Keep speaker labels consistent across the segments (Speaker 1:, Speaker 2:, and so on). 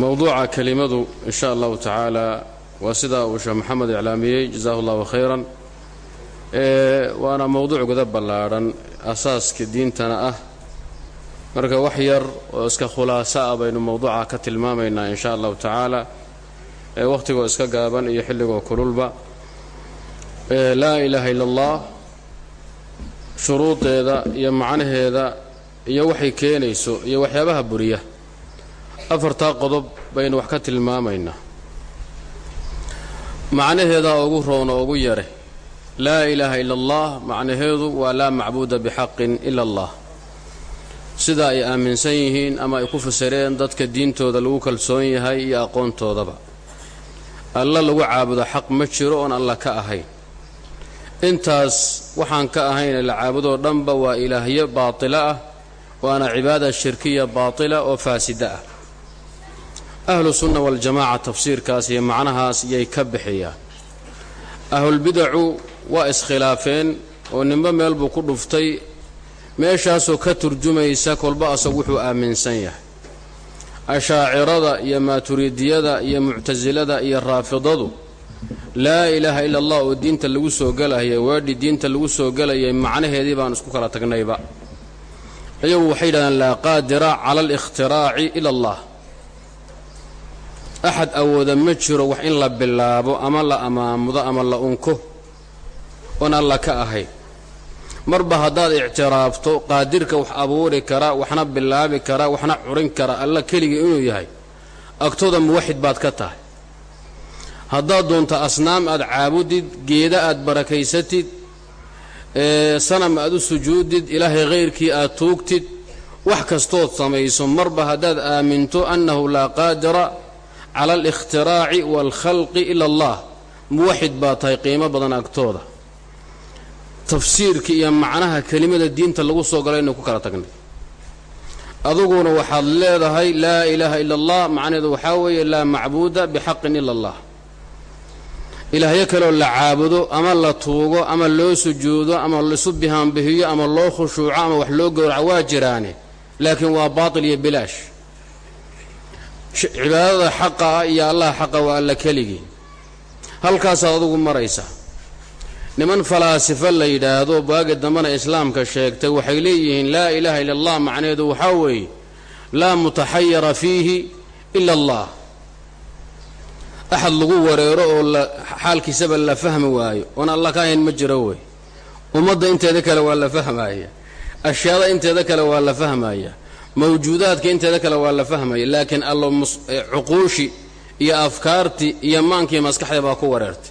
Speaker 1: mowduuca kelimadu in sha allahu tacaala waa sidaa uu sheekh maxamed iclaamiyey jazahu llahu khayran waana mowduuc guda ballaadhan asaaska diintana ah. Marka wax yar oo iska khulaaso ah baynu mowduuca ka tilmaamaynaa in sha allahu tacaala. Wakhtigoo iska gaaban iyo xilligoo kululba. Laa ilaaha illa allah shuruudeeda iyo macnaheeda iyo waxay keenayso iyo waxyaabaha buriya afartaa qodob baynu wax ka tilmaamaynaa macnaheedaa ugu roon oo ugu yare laa ilaaha ila allah macnaheedu waa laa macbuuda bixaqin ila allah sida ay aaminsan yihiin ama ay ku fasireen dadka diintooda lagu kalsoon yahay iyo aqoontoodaba alla lagu caabudo xaq ma jiro oon alla ka ahayn. Intaas waxaan ka ahaynee la caabudoo dhanba waa ilaahyo baatilo ah waana cibaada shirkiya baatila oo faasida ah ahlu sunna waljamaaca tafsiirkaas iyo macnahaas yay ka bixiyaan ahlulbidacu waa iskhilaafeen oo ninba meel buu ku dhuftay meeshaasoo ka turjumaysa kolba asagu wuxuu aaminsan yahay ashaacirada iyo maaturidiyada iyo muctasilada iyo raafidadu laa ilaaha ila allah oo diinta lagu soo gelaya weedhi diinta lagu soo gelayay macnaheedii baan isku kala tagnayba iyagu waxay yidhahdeen laa qaadira cala alikhtiraaci ila allah axad awooda ma jiro wax in la bilaabo ama la amaamudo ama la unko. Oon alla ka ahayn marba haddaad ictiraafto qaadirka wax abuuri kara waxna bilaabi kara waxna curin kara alla keligii inuu yahay agtooda muwaxid baad ka tahay. Haddaad doonto asnaam aad caabudid geeda aad barakaysatid sanam aad u sujuudid ilaahay khayrkii aad tuugtid wax kastood samayso marba haddaad aaminto annahu laa qaadira cala alikhtiraaci waalkhalqi ila allah. Muwaxid baa tahay qiimo badan agtooda. Tafsiirka iyo macnaha kelimada diinta lagu soo galay inuu ku kala tagnay. Aduguna waxaad leedahay laa ilaaha ila allah. Macnaheedu waxaa weeye laa macbuuda bixaqin ila allah. Ilaahyo kaleoo la caabudo ama la tuugo ama loo sujuudo ama laisu bihaanbihiyo ama loo khushuuco ama wax loo gowraco waa jiraane laakiin waa baatil iyo bilaash cibaadada xaqa ah iyo allaha xaqa waa alla keligii halkaasaad adugu maraysa. Niman falaasifo la yidhaahdo baagi dambena islaamka sheegtay waxay leeyihiin laa ilaaha illa allah macnaheedu waxaa weeye laa mutaxayara fiihi ila allah. Axad lagu wareero oo la xaalkiisaba la fahmi waayo oon alla ka ahayn ma jiro wey. Ummadda inteeda kale waa la fahmaya ashyaada inteeda kale waa la fahmaya mawjuudaadka inteeda kale waa la fahmaya laakiin allo cuquushi iyo afkaartii iyo maankii maskaxda baa ku wareertay.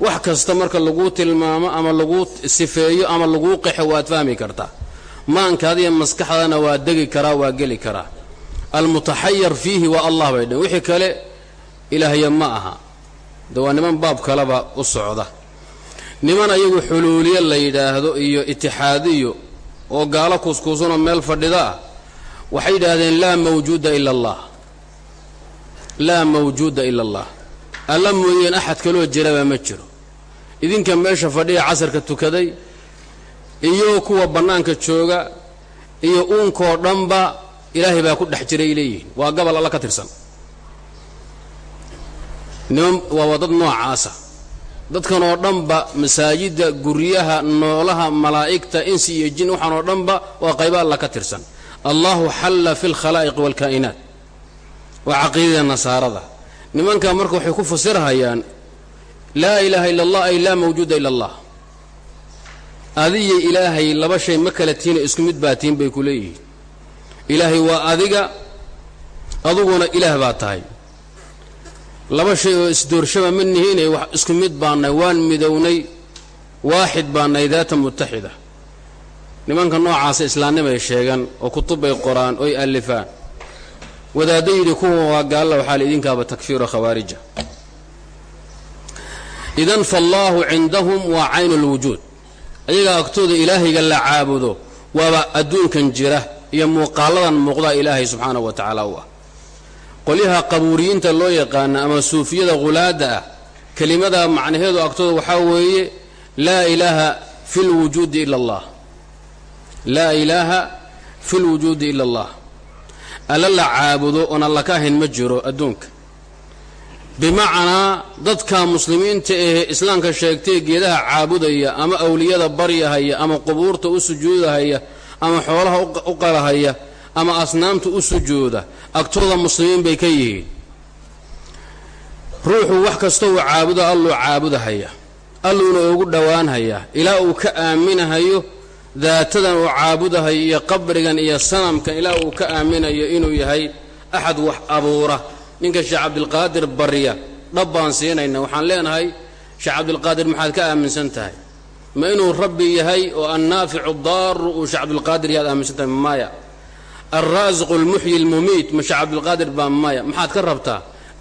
Speaker 1: Wax kasta marka laguu tilmaamo ama laguu sifeeyo ama laguu qexo waad fahmi kartaa. Maankaadiyo maskaxdana waa degi karaa waa geli karaa. Almutaxayar fiihi waa allah bay dhen wixii kale ilaahya ma aha. De waa niman baab kaleba u socda. Niman ayagu xuluuliye la yidhaahdo iyo itixaadiyo oo gaalo kuuskuusanoo meel fadhida ah waxay yidhaahdeen laa mawjuuda ila allah. Laa mawjuuda ila allah. Alla mooyeen axad kaloo jiraba ma jiro. Idinka meesha fadhiya casarka tukaday iyo kuwa bannaanka jooga iyo uunkoo dhanba ilaahay baa ku dhex jiray leeyihiin. Waa gabal alla ka tirsan. Niman waaba dad noocaasa. Dadkan oo dhanba masaajidda guryaha noolaha malaa'igta insi iyo jin waxaan oo dhanba waa qaybo alla ka tirsan allahu xalla fi lkhalaa'iqi waalkaa'inaat waa caqiidada nasaarada. Nimankaa marka waxay ku fasirhayaan laa ilaaha illa allah ay laa mawjuuda ila allah. Adiyo ilaahay laba shay ma kala tiina isku mid baa tiin bay ku leeyihiin. Ilaahay waa adiga aduguna ilaah baa tahay. Laba shay oo isdoorshaba ma nihiinay wax isku mid baannay waan midownay waaxid baannay daata mutaxida nimanka noocaasa islaannimay sheegan oo kutubbay qoraan oy allifaan wadaaddo yidhi kuwa waa gaalla waxaa la idinkaaba takfiiro khawaarija idan faallaahu cindahum waa caynu lwujuud ayaga agtooda ilaahayga la caabudo waaba adduunkan jira iyo muuqaaladan muuqdaa ilaahay subxaanahu wa tacaala u ah. Qolyaha qabuuriyiinta loo yaqaana ama suufiyada hulaadda ah kelimada macnaheedu agtooda waxaa weeye laa ilaaha fi lwujuudi ila allah laa ilaaha fi lwujuudi ila allah. Alla la caabudo oon alla ka ma jiro adduunka. Bimacnaa dadka muslimiinta ee islaamka sheegtay geedaha caabudaya ama awliyada baryahaya ama qubuurta u sujuudahaya ama xoolaha u qalahaya ama asnaamta u sujuuda agtooda muslimiin bay ka yihiin. Ruuxu wax kasta uu caabudo alluu caabudahaya. Alluuna ugu dhowaanhayaa ilaa uu ka aaminahayo daatadan uu caabudahayo iyo qabrigan iyo sanamkan ilaa uu ka aaminayo inuu yahay axad wax abuura. Ninka sheekh cabdilqaadir barya dhab baan siinayna waxaan leenahay sheekh cabdilqaadir maxaad ka aaminsan tahay? Ma inuu rabbi yahay oo annaaficu daaru uu sheekh cabdilqaadir yaad aaminsan tahay? Maya alraasiqu almuxyi almumiit ma sheekh cabdilqaadir baa maya maxaad ka rabtaa?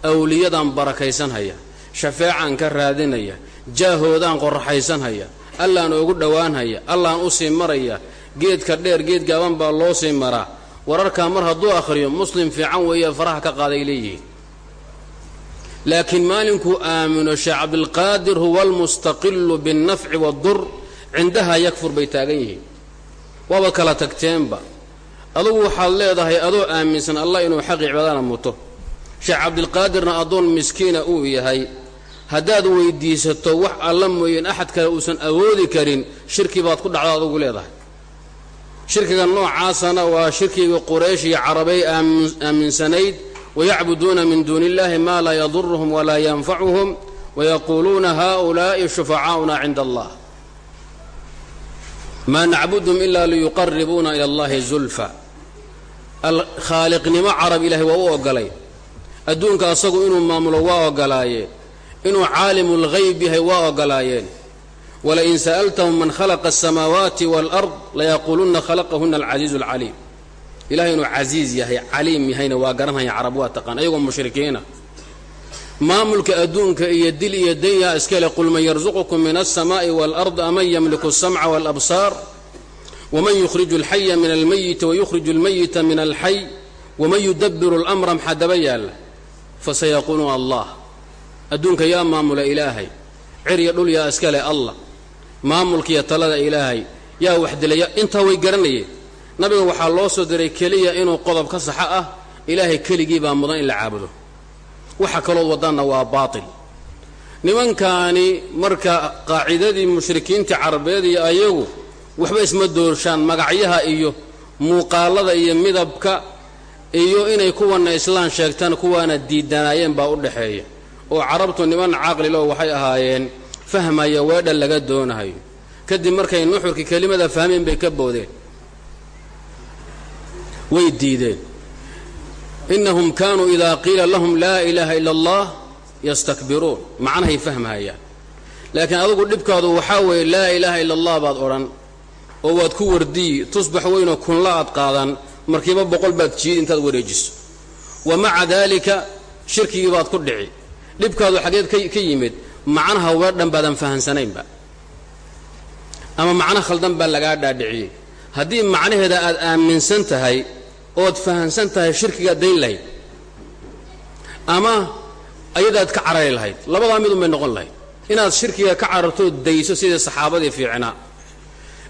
Speaker 1: Awliyadan barakaysanhaya shafeecaan ka raadinaya jaahoodaan qoraxaysanhaya allaan ugu dhowaanhaya allaan u sii maraya. Geedka dheer geed gaaban baa loo sii maraa. Wararkaa mar hadduu akhriyo muslim fiican weeye faraha ka qaaday leeyihiin. Laakiin maalinkuu aamino sheekh cabdilqaadir huwa almustaqilu biاnnafci waaddur cindaha yakfur bay taagan yihiin. Waaba kala tagteenba. Adugu waxaad leedahay adoo aaminsan allah inuu xaqi cibaadana muto. Sheekh cabdilqaadirna addoon miskiina uu yahay haddaad weyddiisato wax alla mooyeen axad kale uusan awoodi karin shirki baad ku dhacda adugu leedahay. Shirkiga noocaasana waa shirkiga quraysh iyo carabay aaminsanayd. Wayacbuduuna min duuni illahi maa laa yaduruhum walaa yanfacuhum wayaquuluuna haؤulaa'i shufacaa'una cinda allah maa nacbudhum ila liyuqaribuuna ila allahi zulfa. Khaaliqnimo carab ilahay waa u ogolay. Adduunka asagu inuu maamulo waa ogolaayeen inuu caalimu lghayb yahay waa ogolaayeen. Walain sa'altahum man khalaqa asamaawaati waalard layaquulunna khalaqahuna alcasiizu alcaliim ilahay inuu casiiz yahay caliim yahayna waa garanhaya carab waa taqaan ayagoo mushrikiina. Maamulka adduunka iyo dil iyo danyaa iskale qul man yarsuqukum min alsamaa'i waalard aman yamliku alsamca waalabsaar waman yukhriju alxaya min almayiti wayukhriju almayita min alxay waman yudabiru اlamra maxaa daba yaalla fasayaquuluuna allah adduunka yaa maamula ilaahay cirya dhul yaa iskale allah maamulkiiyo talada ilaahay yaa waxdilaya. Intaa way garanayeen nabiga waxaa loo soo diray keliya inuu qodob ka saxo ah ilaahay keligii baa mudan in la caabudo. Waxa kalood waddaanna waa baatil. Nimankaani marka qaacidadii mushrikiinta carabeed iyo ayagu waxba isma doorshaan magacyaha iyo muuqaalada iyo midabka iyo inay kuwanna islaan sheegtaan kuwaana diidanaayeen baa u dhaxeeya oo carabtu niman caqlilo waxay ahaayeen fahmaya weedha laga doonahayo kadib markay nuxurkii kelimada fahmeen bay ka boodeen. Way diideen. Innahum kaanuu idaa qiila lahum laa ilaaha ila allah yastakbiruun. Macnahay fahmahayaan laakiin adugu dhibkaadu waxaa weeye laa ilaaha ila allah baad odhan oo waad ku wardiyi tusbax weynoo kunla aad qaadan markiiba boqol baad jiidi intaad wareejiso. Wa maca daalika shirkigii baad ku dhici dhibkaadu xaggeed ka yimid macnaha weedhan baadan fahansanaynba. Ama macno khaldan baa lagaa dhaadhiciyey. Haddii macnaheeda aad aaminsan tahay ood fahansan tahay shirkigaad dayn lahayd ama ayadaad ka carari lahayd labadaa midun bay noqon lahayd. Inaad shirkiga ka carartood dayso sidii saxaabadii fiicnaa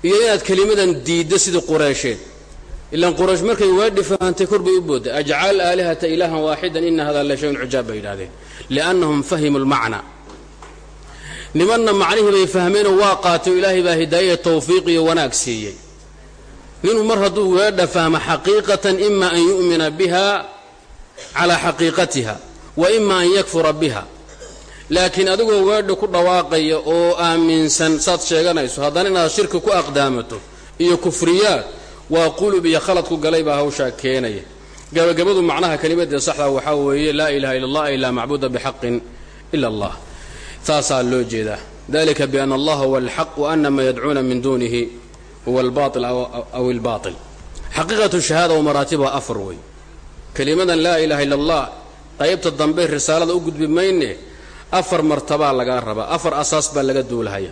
Speaker 1: iyo inaad kelimadan diiddo sidii qureysheed ilaan quraysh markay waadhi fahantay kor bay u boodday. Ajcal aalihata ilaahan waaxidan ina hada la shayun cujaab bay yidhahdeen liannahum fahimuu lmacna nimanna macnihii bay fahmeenoo waa qaatay ilaahay baa hidaayaya tawfiiq iyo wanaag siiyey ninuu mar hadduu weedha fahmo xaqiiqatan ima an yu'mina biha calaa xaqiiqatiha wa ima an yakfura biha laakiin adigoo weedha ku dhawaaqaya oo aaminsan saad sheeganayso haddana inaad shirki ku aqdaamato iyo kufriyaad waa qulub iyo khaladku galay baa hawshaa keenaya gabagabadu macnaha kelimadee saxda waxaa weeye laa ilaha illa allah ilaa macbuuda bixaqin ila allah. Taasaa loo jeedaa. Dalika biana allaha huwa alxaq wa ana ma yadcuuna min duunihi huwa albaail aw albaail xaqiiqatu shahaada wa afar wey kelimadan laa ilaha illa allah qaybta dambe risaalada u gudbi mayne afar martabaa lagaa rabaa afar asaas baa laga duulahaya.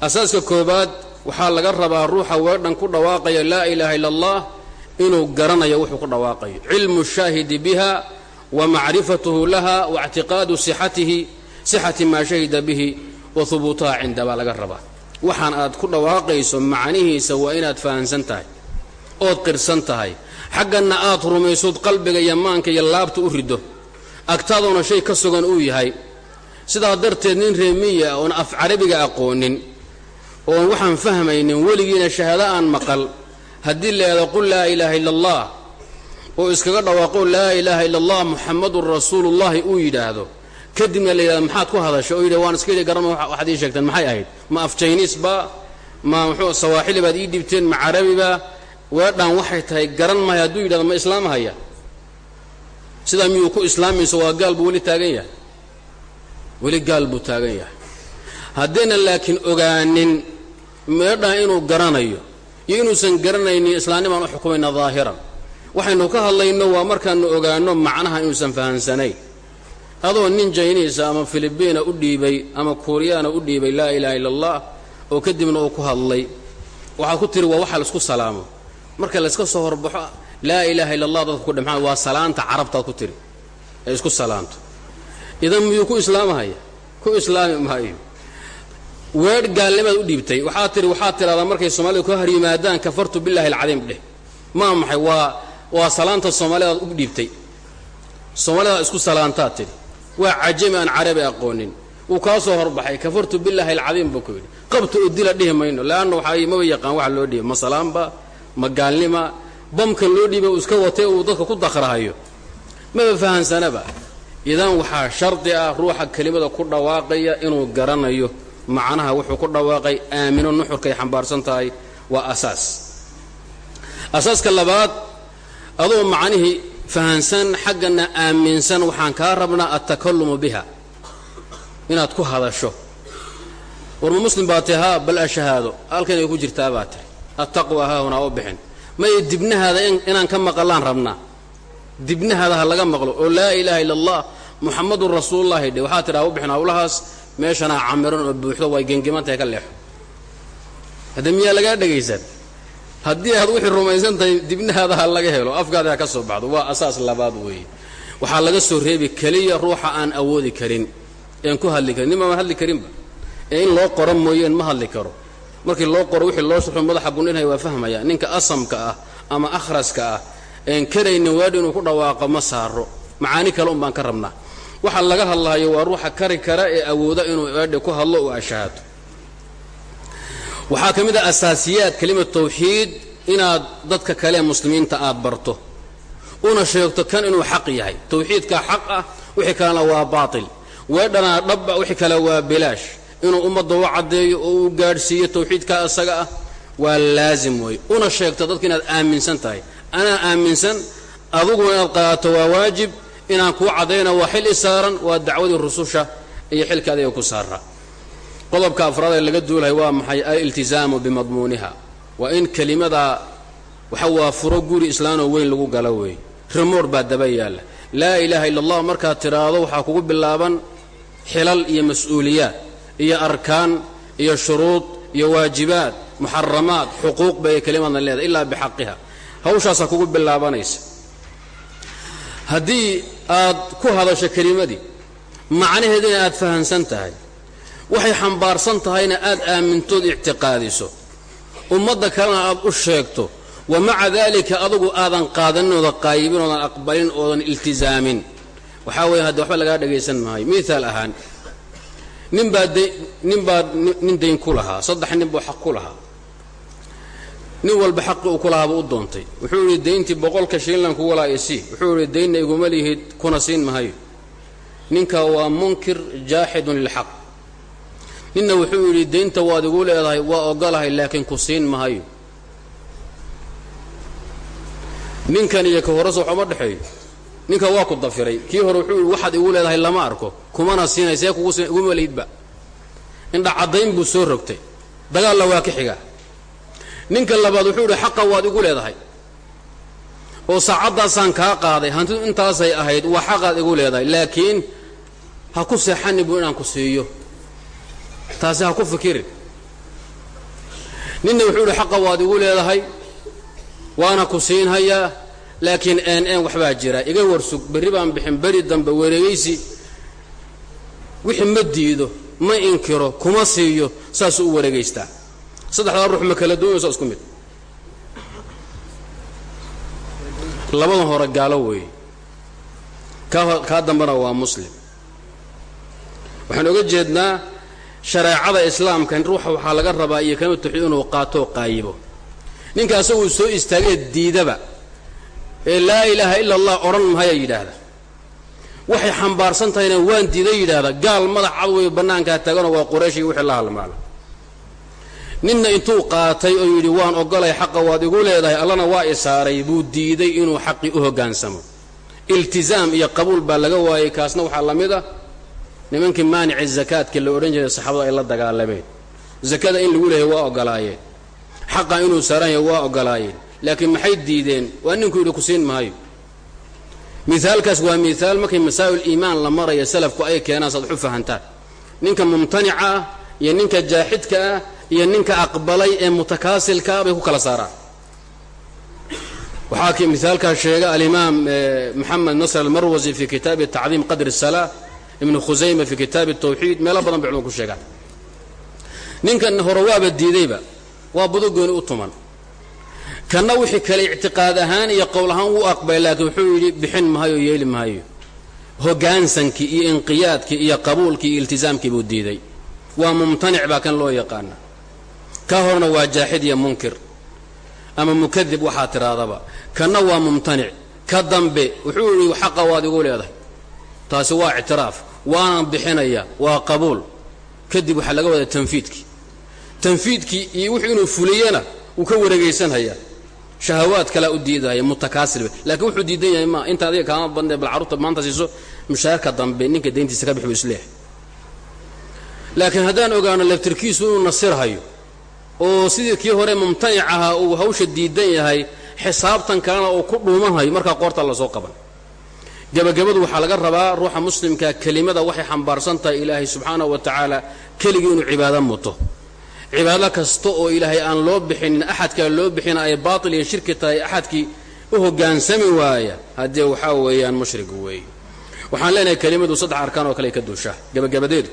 Speaker 1: Asaaska koobaad waxaa laga rabaa ruuxa weedhan ku dhawaaqaya laa ilaaha illa allah inuu garanayo wuxuu ku dhawaaqayo cilmu shaahidi biha wa macrifatuhu laha wa ictiqaadu sixatihi sixati maa shahida bihi wa hubuutaha cinda baa laga rabaa. Waxaan aad ku dhawaaqayso macnihiisa waa inaad fahansan tahay ood qirsan tahay. Xagganna aad rumaysood qalbiga iyo maanka iyo laabta u riddo. Agtaadoona shay ka sugan uu yahay. Sidaa darteed nin reemiya oon af carabiga aqoonin oon waxaan fahmaynin weligiina shahaado aan maqal haddii la qul laa ilaaha illa allah oo iskaga dhawaaqo laa ilaaha illa allah muxammadun rasuulullahi uu yidhaahdo kadibna la yidhahdo maxaad ku hadasha? Oo yidhi waan iska yidhi garama waxaad ii sheegteen maxay ahayd? Ma af jayniisba ma muxuu sawaaxili baad ii dhibteen? Ma carabiba weedhaan waxay tahay garan maayo hadduu yidhahdo ma islaamahaya sidaa miyuu ku islaamayso waa gaal buu weli taagan yahay. Weli gaal buu taagan yahay. Haddaynan laakiin ogaanin meedhaan inuu garanayo iyo inuusan garanaynin islaamnimaan u xukumayna daahiran. Waxaynu ka hadlayno waa markaanu ogaanno macnaha inuusan fahansanayn adoo nin jayniisa ama filibiina u dhiibay ama kuuriyaana u dhiibay laa ilaaha illa allah oo kadibna uu ku hadlay waxaad ku tiri waa waxa la isku salaamo. Marka layska soo horbaxo laa ilaaha illa allah dadka ku dhimxaan waa salaanta carabtaad ku tiri ee isku salaanto. Idan miyuu ku islaamahaya? Ku islaami maayo weedh gaalnimaad u dhiibtay. Waxaad tihi waxaad tidhahdaa markay soomaalidu ka hor yimaadaan kafartu billahi alcadiim dheh. Maa maxay waa waa salaanta soomaalidaad u dhiibtay. Soomaalidaad isku salaantaad tidhi waa cajami aan carabi aqoonin. Wuu kaa soo horbaxay kafartu billaahi alcadiim buu ku yidhi. Qabta oo dila dhihi mayno leanna waxaa maba yaqaan waxa loo dhiibay ma salaamba ma gaalnima bamkan loo dhiibay uu iska watay uu dadka ku dakrahayo maba fahansanaba. Idan waxaa shardi ah ruuxa kelimada ku dhawaaqaya inuu garanayo macnaha wuxuu ku dhawaaqay aamino nuxurkay xambaarsan tahay waa asaas. Asaaska labaad adoo macnihii fahansan xaggana aaminsan waxaan kaa rabnaa altakalumu biha. Inaad ku hadasho. Warma muslim baa tihi haa bal ashahaado. Halkan ay ku jirtaa baa tiri. Attaqwa haahunaa u bixin. May dibnahaada inaan ka maqallaan rabnaa. Dibnahaada ha laga maqlo. Oo laa ilaaha illa allah muxamadun rasuulullahi dhe waxaa tidhaha u bixin hawlahaas meeshanaa camiran oo buuxdo way gengimantahay ka leexo. Hadda miyaa lagaa dhegaysan haddii aad wixii rumaysan tahay dibnahaada ha laga helo afkaada ha ka soo baxdo. Waa asaas labaad weeye. Waxaa laga soo reebi keliya ruuxa aan awoodi karin ean ku hadli karin. Nimaan hadli karinba. Ee in loo qoro mooyeen ma hadli karo. Markii loo qoro wixii loo sharxo madaxa gundhinaya waa fahmaya ninka asamka ah ama akhraska ah een karaynin waadhi inuu ku dhawaaqo ma saaro macaani kale un baan ka rabnaa waxa laga hadlahayo waa ruuxa kari kara ee awooda inuu eedhi ku hadlo uu ashahaato waxaa ka mid ah asaasiyaad kelimad tawxiid inaad dadka kale muslimiinta aad barto. Una sheegto kan inuu xaq yahay. Tawxiidkaa xaq ah wixii kalena waa baatil. Weedhanaa dhabba wixii kale waa bilaash. Inuu ummadda u caddeeyo oo uu gaadhsiiyo tawxiidkaa isaga ah waa laasim weeye una sheegto dadka inaad aaminsan tahay. Anaa aaminsan aduguna inaad qaadato waa waajib inaan kuu caddayna waa xil i saaran waa dacwadii rususha iyo xilka adiga ku saara qodobka afraad ee laga duulahay waa maxay? Aliltizaamu bimadmuuniha. Waa in kelimadaa waxa waa furo guri islaanoo weyn lagu galo weeye rimoor baa daba yaalla. Laa ilaaha illa allah markaad tidhaahdo waxaa kugu bilaaban xilal iyo mas'uuliyaad iyo arkaan iyo shuruud iyo waajibaad muxaramaad xuquuq bay kelimaadna leedahay ilaa bixaqiha. Hawshaasaa kugu bilaabanaysa haddii aad ku hadasho kelimadii. Macnaheedina aad fahansan tahay. Waxay xambaarsan tahayna aad aamintood ictiqaadiso. Ummadda kalena aad u sheegto wa maca daalika adugu aadan qaadanin oodan qaayibin oodan aqbalin oodan iltizaamin. Waxaa weeye hadde waxba lagaa dhagaysan maayo. Miaal ahaan nin baa nin dayn ku lahaa saddex nin buu xaq ku lahaa nin walba xaqii uu ku lahaabuu u doontay. Wuxuu yidhi dayntii boqolka shiinlan kugu isii wuxuu yidhi daynna iguma lihid kuna siin mahayo ninka waa munkir jaaxidun lilxaq ninna wuxuu yidhi daynta waad igu leedahay waa ogolahay laakiin ku siin mahayo ninkan iyo ka horese waxuma dhexeeyo ninka waa ku dafiray. Kii hore wuxuu yidhi waxaad igu leedahay lama arko. Kumana siinay see kugu siin iguma lihidba indha caddayn buu soo rogtay. Dagaalla waa ka xiga ninka labaad wuxuu yidhi xaqa waad igu leedahay. Oo saacaddaasaan kaa qaaday hantidu intaasay ahayd waa xaqaad igu leedahay laakiin ha ku seexani buu inaan ku siiyo. Taasi ha ku fikirin. Ninna wuxuu idhi xaqa waad igu leedahay waana ku siinhayaa laakiin een een waxbaa jira iga warsug berri baan bixin beri dambe wareegaysi wixii ma diido ma inkiro kuma siiyo saasuu u wareegaystaa saddexdaa ruux ma kala duwanayso isku mid. Labadan hore gaalo weeye. Kaa kaa dambena waa muslim. Waxaan oga jeednaa shareecada islaamka ruuxa waxaa laga rabaa iyo kalima tawxiid inuu qaatoo qaayibo. Ninka asaguu soo istaagee diidaba ee laa ilaaha ila allah odhan mahaya yidhaahda. Waxay xambaarsan tahayna waan diida yidhaahda gaal madax cad weyo bannaankaa taagano waa quraysh iyo wixii la halmaala ninna intuu qaatay oo yidhi waan ogolay xaqa waad igu leedahay allana waa isaaray buu diiday inuu xaqii u hoggaansamo iltizaam iyo qabuul baa laga waayey kaasna waxaa la mid ah nimankii maanici zakaadka la odhan jiray saxaabadu ay la dagaalameen. Zakada in lagu leehay waa ogolaayeen xaqa inuu saaran yahay waa ogolaayeen laakiin maxay diideen? Waa ninku yidhi ku siin maayo. Miaalkaas waa miaal markay masaa'il iimaan la maraya salafku ay keenaan saad waxu fahantaan. Ninka mumtanica ah iyo ninka jaaxidka ah iyo ninka aqbalay ee mutakaasilka ah bay ku kala saaraan waxaa miaalkaas sheega alimaam moxamed nasr almarwasi fi kitaabi tacdiim qadri الsalaa ibnu khusayma fi kitaabi الtawxiid meelo badan bay culmad ku sheegaan ninkan hore waaba diidayba waa budugooni u tuman kanna wixii kale ictiqaad ahaan iyo qowl ahaan wuu aqbalay laakiin wuxuu yidhi bixin mahayo yeeli mahayo hoggaansankii iyo inqiyaadkii iyo qabuulkii iyo iltizaamkii buu diiday waa mumtanic baa kan loo yaqaana ka horna waa jaaxid iyo munkir. Ama mukadib waxaa tidhaahdaba kanna waa mumtanic. Ka dambe wuxuu yidhi xaqa waad igu leedahay. Taasi waa ictiraaf. Waana bixinaya waa qabuul. Kadib waxaa laga wadaa tanfiidkii tanfiidkii iyo wuxuu inuu fuliyana wuu ka wareegaysanhayaa shahawaad kalaa u diidahaya mutakaasilba laakiin wuxuu diidan yahay ma inta adiga kaama badnee bal carruurta maanta siiso. Mushaarka dambe ninka dayntiisa ka bix buu isleehay laakiin haddaan ogaano laftirkiisu inuu nasirhayo oo sidii kii hore mumtanic ahaa uu hawsha diidan yahay xisaabtan kalena uu ku dhuumanhayo markaa qoorta la soo qaban. Gebagabadu waxaa laga rabaa ruuxa muslimka kelimada waxay xambaarsan tahay ilaahay subxaanahu wa tacaala keligii inuu cibaado muto. Cibaado kasta oo ilaahay aan loo bixinin axadkaa loo bixina ay baatil iyo shirki tahay axadkii u hoggaansami waaya. Haddee waxaa weeyaan mushrig weeye waxaan leenahay kelimadu saddex arkaan oo kale ka duushaa. Gebagabadeedu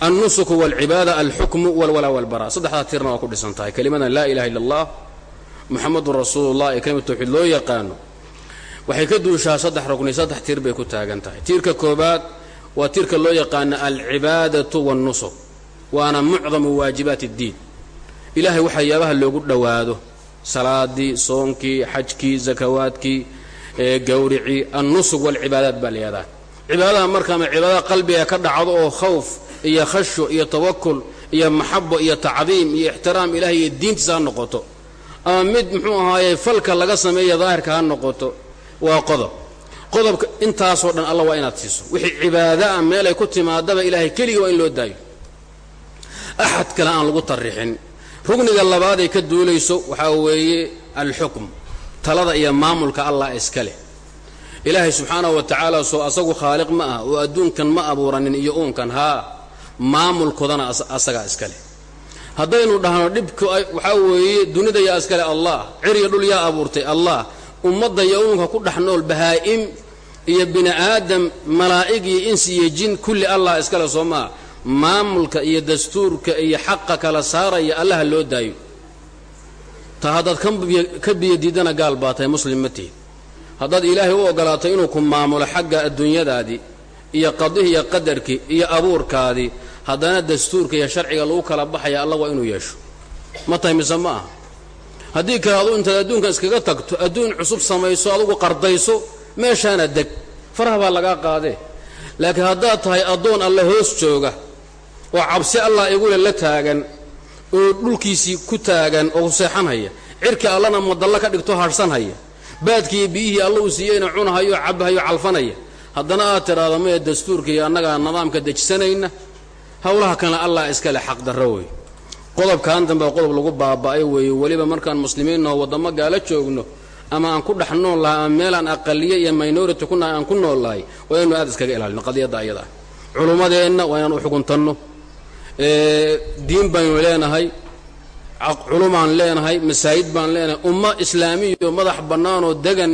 Speaker 1: alnusuku walcibaada alxukmu walwalaa walbara saddexdaa tirna waa ku dhisan tahay kelimadan laa ilaha illa allah muxamadun rasuulullah ee kelimad tawxiid loo yaqaano waxay ka duushaa saddex rugni saddex tiir bay ku taagan tahay tiirka koobaad waa tiirka loo yaqaano alcibaadatu wannusuk waana mucdamu waajibaat اddiin ilaahay waxyaabaha loogu dhowaado salaadii soonkii xajkii zakawaadkii gawricii annusug walcibaadaat baa layihahdaa cibaadaha markaama cibaadada qalbiga ka dhacdo oo khawf iyo khasho iyo tawakul iyo maxabo iyo tacdiim iyo ixtiraam ilahay iyo diintiisa ha noqoto. Ama mid muxuu ahaaye falka laga sameeya daahirka ha noqoto waa qodob. Qodobka intaasoo dhan alla waa inaad siiso. Wixii cibaada a meelay ku timaadaba ilaahay keligii waa in loo daayo. Axad kale aan lagu tarrixin. Rugniga labaaday ka duulayso waxaa weeye alxukm. Talada iyo maamulka allah iska leh ilaahay subxaanahu wa tacaala soo asagu khaaliq ma ah oo adduunkan ma abuuranin iyo uunkan haa maamulkoodana asagaa iska leh haddaynu dhahno dhibku waxaa weeye dunida yaa iska leh allah ciriyo dhul yaa abuurtay allah. Ummadda iyo uunka ku dhex nool bahaa'im iyo bini aadam malaa'ig iyo insi iyo jin kulli allah iska leh soo maa maamulka iyo dastuurka iyo xaqa kala saaraya allaha loo daayo. Taa haddaad ka biyo diidana gaal baa tahay muslim ma tihi haddaad ilaahay u ogolaato inuu ku maamulo xagga adduunyadaadii iyo qadihi iyo qadarkii iyo abuurkaadii haddana dastuurka iyo sharciga lagu kala baxaya alla waa inuu yeesho. Ma tahay mise ma aha? Haddii kale adu intaad adduunkan iskaga tagto adduun cusub samayso adugu qardayso meeshaana deg. Faraha baa lagaa qaadee laakiin haddaad tahay addoon alle hoos jooga oo cabsi allah igule la taagan oo dhulkiisii ku taagan oo seexanhaya cirka allana madallo ka dhigto harhsanhaya baadkiiyo biyihii alla uu siiyeyna cunahayo cabbahayo calfanaya. Haddana aad tidhaahdo maya dastuurka iyo annagaa nidaamka dejisanayna howlaha kalena allah iskale xaqdarro wey qodobkan dambe qodob lagu baaba'ay weeye weliba markaan muslimiinnaho waddamo gaala joogno ama aan ku dhex nool lahay ama meelaan aqaliye iyo minority kunahay aan ku nool lahay waa innu aad iskaga ilaalino qadiyadda ayada. Culummadeenna waa inaan u xuguntanno. Diin baynu leenahay culumaan leenahay masaajid baan leenahay ummo islaamiyo madax bannaanoo degan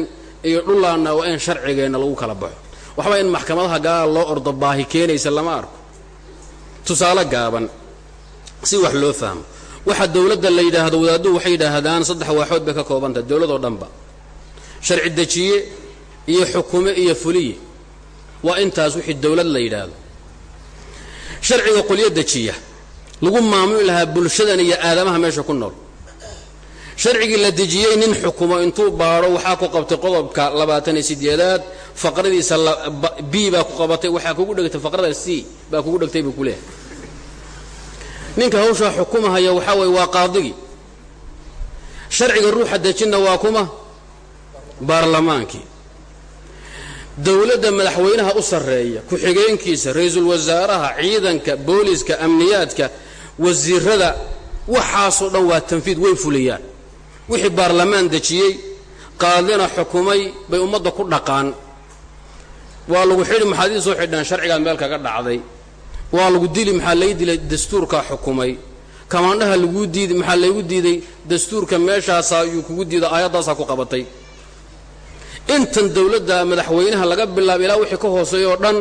Speaker 1: iyo dhullaanna waa in sharcigeenna lagu kala baxo. Waxba in maxkamadaha gaala loo ordo baahi keenaysa lama arko. Tusaale gaaban si wax loo fahmo. Waxa dowladda la yidhaahdo wadaadduhu waxay yidhaahdaan saddex waaxood bay ka koobantahay dowladoo dhanba. Sharci dejiye iyo xukume iyo fuliye. Waa intaas wixii dowlad la yidhaahdo. Sharciga qolyo dejiya lagu maamuli lahaa bulshadan iyo aadamaha meesha ku nool. Sharcigii la dejiyey nin xukumo intuu baadho waxaa ku qabtay qodobka labaatan iyo sideedaad faqradiisa b baa ku qabatay waxaa kugu dhegtay faqrada c baa kugu dhegtay buu ku leeyahay. Ninka hawshaa xukumahaya waxaa weeye waa qaadigii. Sharciga ruuxa dejinna waa kuma baarlamaankii. Dowladda madaxweynaha u sarreeya ku-xigeenkiisa ra'iisul wasaaraha ciidanka booliska amniyaadka wasiirada waxaasoo dhan waa tanfiid way fuliyaan wixii baarlamaan dejiyey qaadina xukumay bay ummadda ku dhaqaan. Waa lagu xidhi maxaad ii soo xidhaan sharcigaad meel kaga dhacday? Waa lagu dili maxaa lay dilay dastuurkaa xukumay? Kamaandhaha laguu diiday maxaa laygu diiday dastuurka meeshaasaa yuu kugu diido aayaddaasaa ku qabatay. Intan dowladda madaxweynaha laga bilaabo ilaa wixii ka hooseeya oo dhan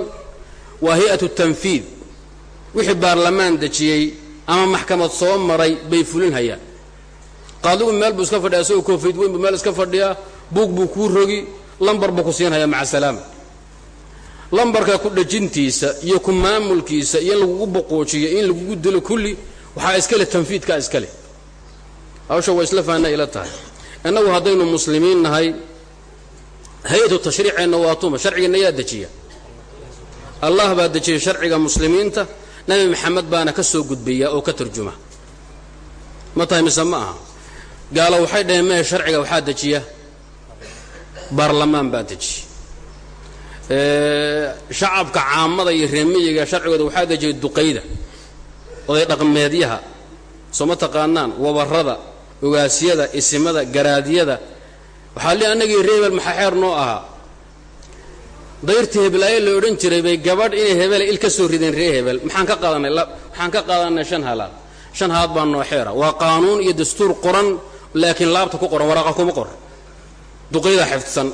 Speaker 1: waa hay'atu tanfiid. Wixii baarlamaan dejiyey ama maxkamad soo maray bay fulinhayaan. Qaadigu meel buu iska fadhiya isagoo koofayd weyn buu meel iska fadhiyaa buug buu kuu rogi lambar buu ku siinhayaa maca salaama lambarka ku dhejintiisa iyo ku maamulkiisa iyo in lagugu buquujiyo in lagugu dilo kulli waxaa iska leh tanfiidkaa iska leh. Hawsha waa isla fahanna ila tahay. Innagu haddaynu muslimiin nahay hay'atu tashriiceenna waa tuma sharcigeenna yaa dejiya. Allah baa dejiyay sharciga muslimiinta nabi maxamed baana ka soo gudbiyaa oo ka tarjuma ma tahay mise ma aha? Gaalo waxay dhaheen mehe sharciga waxaa dejiya. Baarlamaan baa dejiya shacabka caamada iyo reemiyiga sharcigooda waxaa dejiyay duqayda oday dhaqmeedyaha soo ma taqaanaan wabarrada ogaasyada isimada garaadyada waxaa li annagii ree hebel maxaa xeer noo ahaa dayrtii hebelaaye la odhan jiray bay gabadh inay hebele il ka soo rideen ree hebel. Maxaan ka qaadanay waxaan ka qaadanay shan halaal shan haad baa noo xeera waa qaanuun iyo dastuur qoran laakiin laabta ku qoran waraaqa kuma qoran. Duqaydaa xifdsan.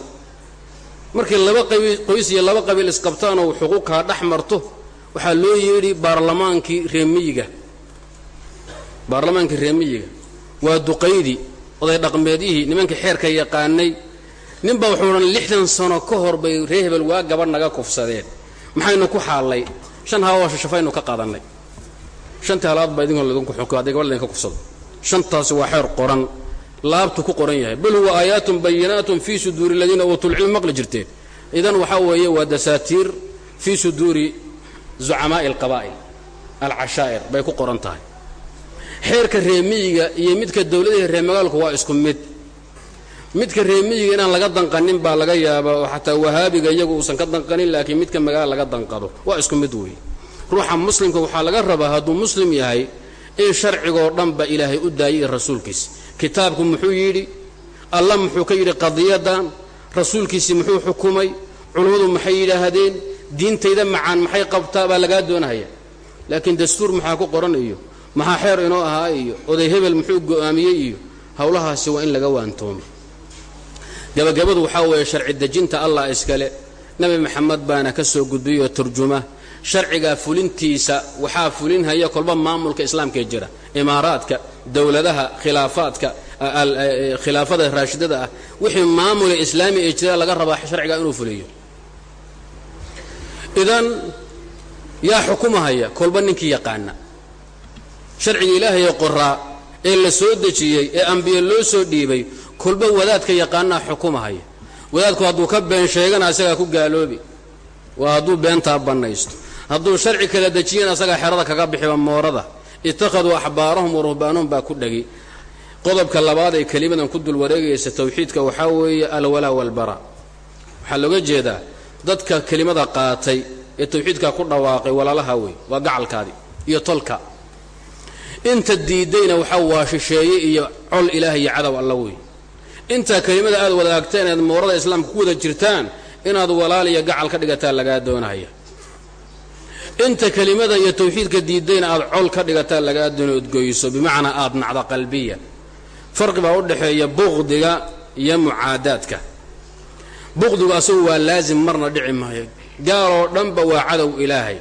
Speaker 1: Markii laba qoys iyo laba qabiil isqabtaan oo xuquuqkaa dhex marto waxaa loo yeedhi baarlamaankii reemiyiga. Baarlamaankii reemiyiga. Waa duqaydii oday dhaqmeedyihii nimankii xeerka yaqaanay ninbaa wuxuu odhan lixdan sano ka hor bay ree hebel waa gabadh naga kufsadeen. Maxaynu ku xaallay? Shan haawoo shashafaynu ka qaadannay. Shantii halaad baa idinko ladinku xukumo hadday gabadh laydinka kufsado. Shantaasi waa xeer qoran. Laabtu ku qoran yahay. Bal huwa aayaatun bayinaatun fii suduuri aladiina uutuu lcilm maqli jirteen. Idan waxaa weeye waa dasaatiir fii suduuri zucamaa'i alqabaa'il alcashaa'ir bay ku qoran tahay. Xeerka reemiyiga iyo midka dowladaha reemagaalku waa isku mid midka reemiyiga inaan laga danqanin baa laga yaabaa oo xataa wahaabiga iyagu uusan ka danqanin laakiin midka magaala laga danqado waa isku mid weeye ruuxa muslimka waxaa laga rabaa hadduu muslim yahay in sharcigoo dhanba ilaahay u daayay rasuulkiisa kitaabku muxuu yidhi? Alla muxuu ka yidhi qadiyadan rasuulkiisii muxuu xukumay culummadu maxay yidhaahdeen diintayda macaan maxay qabtaa? baa lagaa doonahaya. Laakiin dastuur maxaa ku qoran iyo maxaa xeer inoo ahaa iyo oday hebel muxuu go'aamiyey iyo howlahaasi waa in laga waantoomo gabagabadu waxaa weeye sharci dejinta allah iskale. Nebi maxamed baana ka soo gudbiyoo turjuma. Sharcigaa fulintiisa waxaa fulinhaya kolba maamulka islaamkaee jira. Imaaraadka dowladaha khilaafaadka khilaafada raashidada ah. Wixii maamula islaami ee jira laga rabaa sharcigaa inuu fuliyo idan yaa xukumahaya kolba ninkii yaqaana. Sharciga ilaahayee qoraa ee la soo dejiyey ee ambiye loo soo dhiibay kolba wadaadka yaqaanaa xukumahaya wadaadku hadduu ka been sheegana asagaa ku gaaloobi. Waa hadduu beentaa bannaysto. Hadduu sharci kala dejiyana asagaa xerada kaga bixiba moorada. Ittakhaduu axbaarahum wa ruhbaanahum baa ku dhegi qodobka labaad ee kelimadan ku dul wareegaysa tawxiidka waxaa weeye alwalaa walbara. Waxaa looga jeedaa dadka kelimada qaatay ee tawxiidka ku dhawaaqay walaalaha wey waa gacalkaadi iyo tolka. Inta diidayna waxaa waa shisheeye iyo col ilaah iyo cadow alla wey intaa kelimada aad wadaagteen inaad moorada islaamka ku wada jirtaan inaad walaal iyo gacal ka dhigataa lagaa doonaya. Inta kelimada iyo tawxiidka diidayna aad col ka dhigataa lagaa doona odgoyso bimacnaa aad nacda qalbiya. Farqi baa u dhexeeya buqdiga iyo mucaadaadka. Buqdigu asagu waa laazim marna dhici maayo. Gaaloo dhanba waa cadow ilaahay.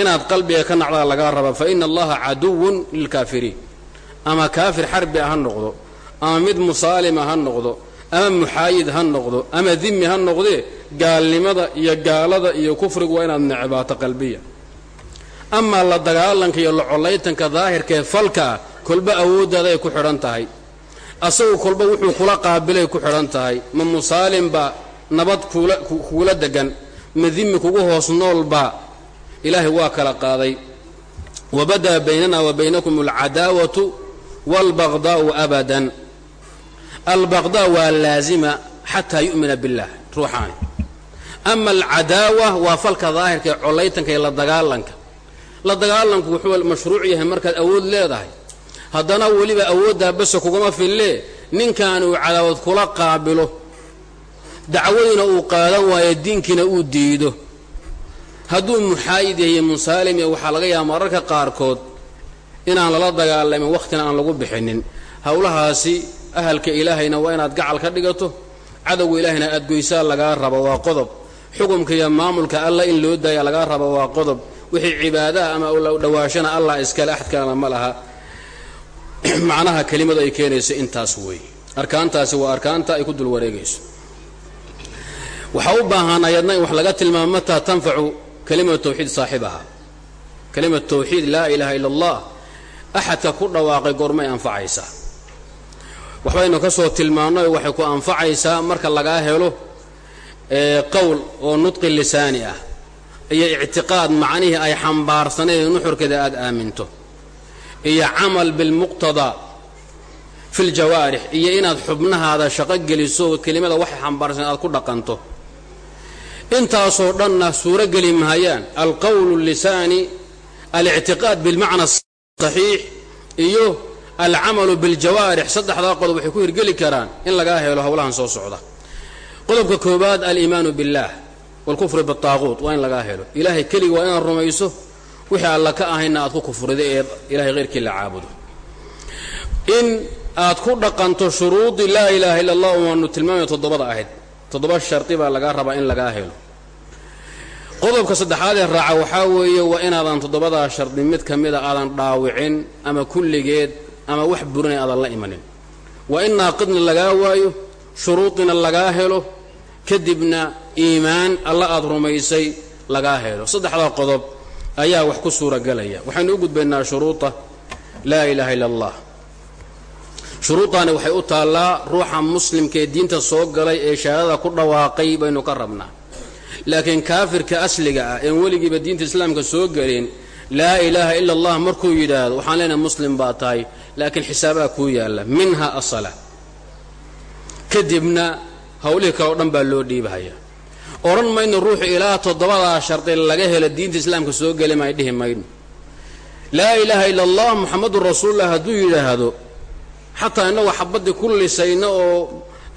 Speaker 1: Inaad qalbiga ka nacdaa lagaa raba fa ina allaha caduwun lilkaafiriin ama kaafir xarbi ha noqdo ama mid musaalima ha noqdo ama muxaayid ha noqdo ama dimi ha noqdee gaalnimada iyo gaalada iyo kufrigu waa inaad necbaato qalbiya. Amaa la dagaalanka iyo la collaytanka daahirkaee falkaa kolba awooddaada ay ku xidhan tahay. Asagu kolba wuxuu kula qaabilay ku xidhan tahay. Ma musaalimba nabad kuula degan. Ma dimi kugu hoos noolba ilaahay waa kala qaaday. Wabadaa baynana wa baynakum alcadaawatu waalbaqdaa'u abadan albaqdaa waa laazima xataa yu'mina biاllah ruuxaani ama alcadaawa waa falka daahirka ee collaytanka iyo la dagaalanka la dagaalanku wuxuu mashruuc yahay markaad awood leedahay haddana weliba awooddaa base kuguma fillee ninkan uu cadaawad kula qaabilo dacwadiina uu qaadan waayo diinkiina uu diido hadduu muxaayid yahay musaalim ya waxaa laga yaaba mararka qaarkood inaan lala dagaalamin wakhtina aan lagu bixinin howlahaasi ahalka ilaahayna waa inaad gacal ka dhigato. Cadowga ilaahayna aad goysaa lagaa rabo waa qodob. Xukumka iyo maamulka alla in loo daaya lagaa rabo waa qodob. Wixii cibaadaha ama dhawaashana allah iskale axadkaana ma laha. Macnaha kelimadu ay keenayso intaas weeye arkaantaasi waa arkaanta ay ku dul wareegayso. Waxaa u baahan ayadna in wax laga tilmaamo mataa tanfacu kalimatu tawxiid saaxibaha. Kalimatu tawxiid laa ilaaha ila allah axadka ku dhawaaqay goormay anfacaysaa waxbaynu ka soo tilmaannay waxay ku anfacaysaa marka lagaa helo qowl oo nudqi lisaani ah iyo ictiqaad macnihii ay xambaarsaneen nuxurkeeda aad aaminto iyo camal bilmuqtadaa fi ljawaarix iyo inaad xubnahaada shaqo geliso kelimada waxay xambaarsan aad ku dhaqanto. Intaasoo dhanna suuro geli mahayaan alqowlu lisaani alictiqaad bilmacna saxiix iyo alcamalu biljawaarix saddexdaa qodob waxay ku hirgeli karaan in lagaa helo howlahan soo socda qodobka koowaad aliimaanu biاllaah wاlkufru biالtaaquut waa in lagaa helo ilaahay keliga waa inaad rumayso wixii alla ka ahayna aad ku kufriday ee ilahay heyrkii la caabudo in aad ku dhaqanto shuruudii laa ilaaha illa allah waanu tilmaamaya toddobada ahayd toddoba shardi baa lagaa rabaa in lagaa helo qodobka saddexaad ee raaca waxaa weeye waa inaadan toddobadaa shardi mid ka mida aadan dhaawicin ama kulligeed ama wax burinay aadan la imanin. Waa in naaqidna lagaa waayo shuruudina lagaa helo kadibna iimaan alla aad rumaysay lagaa helo. Saddexdaa qodob ayaa wax ku suuragelaya waxaynu u gudbaynaa shuruuda laa ilaaha illa allah shuruuddaani waxay u taallaa ruuxa muslimka ee diinta soo galay ee shahaadada ku dhawaaqay baynu ka rabnaa. Laakiin kaafirka asliga ah een weligiiba diinta islaamka soo gelin laa ilaaha ila allah markuu yidhaahdo waxaan leenahay muslim baa tahay laakiin xisaabaha kuu yaalla. Minha asala. Kadibna howlihii kale o dhan baa loo dhiibahaya. Odhan mayno ruuxu ilaa toddobadaa shardi laga helo diinta islaamka soo geli may dhihi mayno laa ilaaha ila allah muxamadun rasuulullah hadduu yidhaahdo xataa innagoo xabaddii ku lisayna oo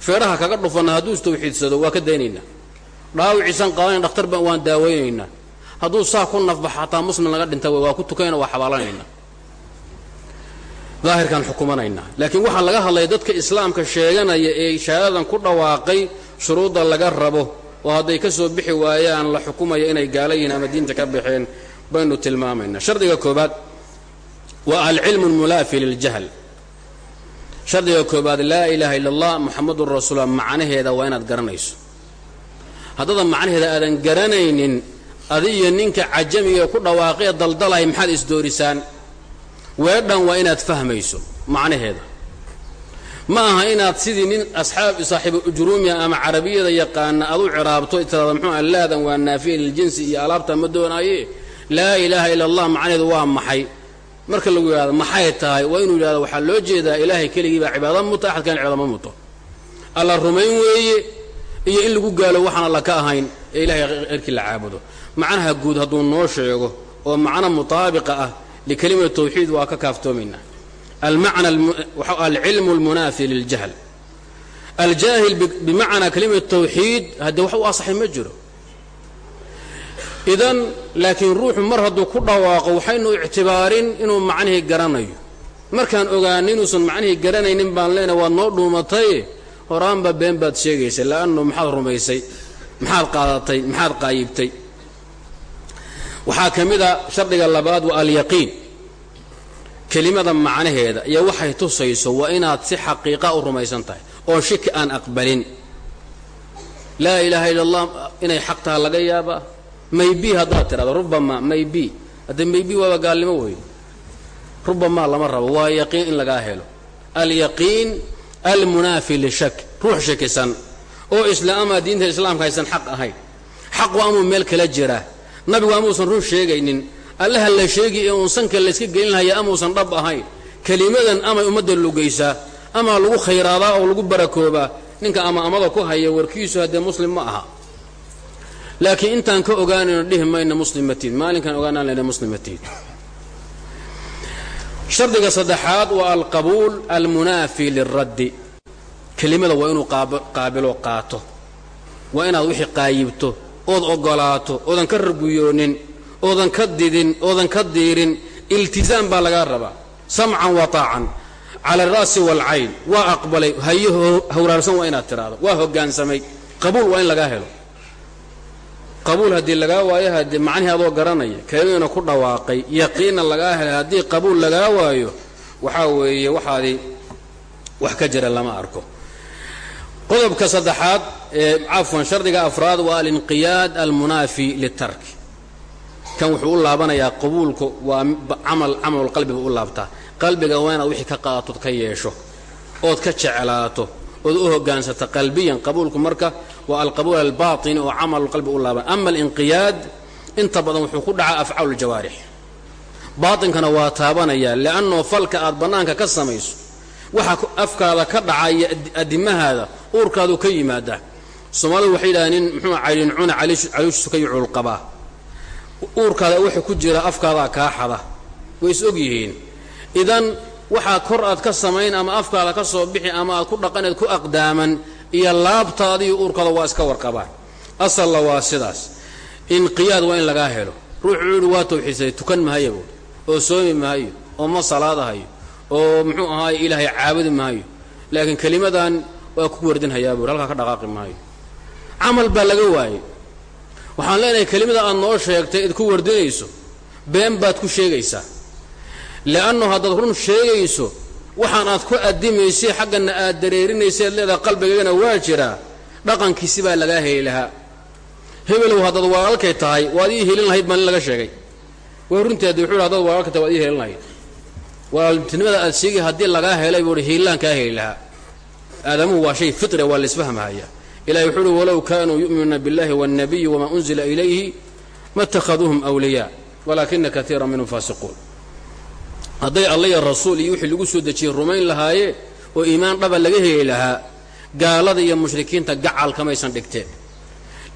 Speaker 1: feedhaha kaga dhufanna hadduu istawxiidsado waa ka daynaynaa dhaawiciisan qaadanayn dhakhtar waan daawaynaynaa. Hadduu saa ku nafbaxo xataa muslim laga dhinta waa ku tukayna waa xabaalanaynaa daahirkaan xukumanaynaa laakiin waxaa laga hadlaya dadka islaamka sheeganaya ee shahaadadan ku dhawaaqay shuruudda laga rabo oo hadday ka soo bixi waayaan la xukumayo inay gaala yihiin ama diinta ka baxeen baynu tilmaamaynaa shardiga koobaad waa alcilmu almulaafi liljahl. Shardiga koobaad laa ilaaha illa allah muxamadun rasuullah macnaheeda waa inaad garanayso. Haddaadan macnaheeda aadan garanaynin adiyo ninka cajamiga ku dhawaaqee daldalaya maxaad isdoorisaan weedhan waa inaad fahmayso macnaheeda. Ma aha inaad sidii nin asxaab saaxiibu ujruumiya ama carabiyada yaqaana aad u ciraabto tiraada muxuu laadan waa naafiya liljinsi iyo alaabta ma doonaaye? Laa ilaaha illa allah macnaheedu waa maxay? Marka lagu yidhahdo maxay tahay? Waa inuu yidhahdo waxaa loo jeedaa ilaahay keligii baa cibaada muta axad kan cibaada ma muto. Alla rumayn weeye iyo in lagu gaalo waxaan alla ka ahayn ee ilahay erkii la caabudo. Macnaha guud hadduu noo sheego oo macno mutaabiqa ah likelimati tawxiid waa ka kaaftoomaynaa alcilmu almunaafi liljahl aljaahil bimacnaa kelimati tawxiid haddee wax u asaxay ma jiro idan laakiin ruuxu mar hadduu ku dhawaaqo waxaynu ictibaarin inuu macnihii garanayo markaan ogaana inuusan macnihii garanaynin baan leenahay waad noo dhuumatay horaanba been baad sheegaysay la'annu maxaad rumaysay maxaad qaadatay maxaad qaayibtay waxaa ka mid a shardiga labaad waa alyaqiin. Kelimada macnaheeda iyo waxay tusayso waa inaad si xaqiiqa u rumaysan tahay oo shiki aan aqbalin. Laa ilaaha illa allah inay xaq taha laga yaabaa. Maybi haddaad tidhahdo rubama maybi haddee maybi waaba gaalnimo weeye rubamaa lama rabo waa yaqiin in lagaa helo. Alyaqiin almunaafi lishak ruux shakisan. Oo isla amaa diinta islaamka aysan xaq ahayn. Xaq waa amuu meel kala jiraa nabigu amuusan run sheegaynin. Allaha la sheegi ee uun sanka layska gelinhaya amuusan dhab ahayn. Kelimadan amay ummadda lugaysaa amaa lagu khayraadaa oo lagu barakoobaa ninka ama amada ku haya warkiisu haddee muslim ma aha. Laakiin intaan ka ogaanayno dhihi mayna muslimatiid maalinkaan ogaanaan layna muslimatiid shardiga saddexaad waa alqabuul almunaafi liraddi kelimada waa inuu qaabilo qaato. Waa inaad wixii qaayibto ood ogolaato oodan ka raguyoonin oodan ka didin oodan ka diirin iltizaam baa lagaa rabaa. Samcan wa taacan cala alra'si waalcayn waa aqbalay hayo hawraarsan waa inaad tidhaahdo waa hoggaansamay qabuul waa in lagaa helo. Qabuul haddii lagaa waayo haddii macnihii adoo garanaya kelimadiina ku dhawaaqay yaqiinna lagaa helay haddii qabuul lagaa waayo waxaa weeye waxaadi wax ka jira lama arko. Qodobka saddexaad cafwan shardiga afraad waa alinqiyaad almunaafi litarki. Kan wuxuu u laabanayaa qabuulku waa camal camal qalbiga u laabtaa. Qalbiga waa inaad wixii ka qaatood ka yeesho ood ka jeclaato ood u hoggaansata qalbiyan. Qabuulku marka waa alqabuul albaatini oo camalulqalbi u laaban ama alinqiyaad inta badan wuxuu ku dhacaa afcaalu ljawaarix baatinkana waa taabanayaa li'annoo falka aad bannaanka ka samayso waxa afkaada ka dhacaya adimahaada uurkaadu ka yimaadaa soomaalidu waxay yidhahdeen nin muxuu caylincuna calooshiisu ka yucuulqabaa uurkaada waxa ku jira afkaadaa kaa xada. Way is og yihiin. Idan waxaa kor aad ka samayn ama afkaada ka soo bixi ama aad ku dhaqaneed ku aqdaaman iyo laabtaadiiyo uurkaada waa iska warqabaan. Asalla waa sidaas. Inqiyaad waa in lagaa helo. Ruuxuu yidhi waa tawxiidsaday tukan mahayo buui oo soomi mahayo oo ma salaadahayo oo muxuu ahaaye ilaahay caabudi maayo laakiin kelimadan waa ku wardinhayaa buuri halkaa ka dhaqaaqi maayo camal baa laga waayey. Waxaan leenahay kelimada aad noo sheegtay id ku wardinayso been baad ku sheegaysaa. Le'annu haddaad run sheegayso waxaan aad ku addimaysay xaggana aad dareerinaysa ad leedaha qalbigaygana waa jiraa dhaqankiisi baa lagaa heli lahaa. Hebelow haddaad walaalkay tahay waad ii helin lahayd baan in laga sheegay. Waa runteedi wuxuu hi hadaad walaalkay tahay waad ii helin lahayd. Walaaltinimada aad sheegay haddii lagaa helay buuhi hiilaan kaa heli lahaa. Aadamuhu waa shay fitra waa laisfahmahaya ilahi wuxuu uhi walow kaanuu yu'minuuna biاllahi wاlnabiyi wamaa unzila ilayhi ma اtakhaduuhum أwliyaa walaakina kaiira minhum faasiquun hadday alla iyo rasuul iyo wixii lagu soo dejiyey rumayn lahaayee oo iimaan dhaba laga heli lahaa gaalada iyo mushrikiinta gacal kamaysan dhigteen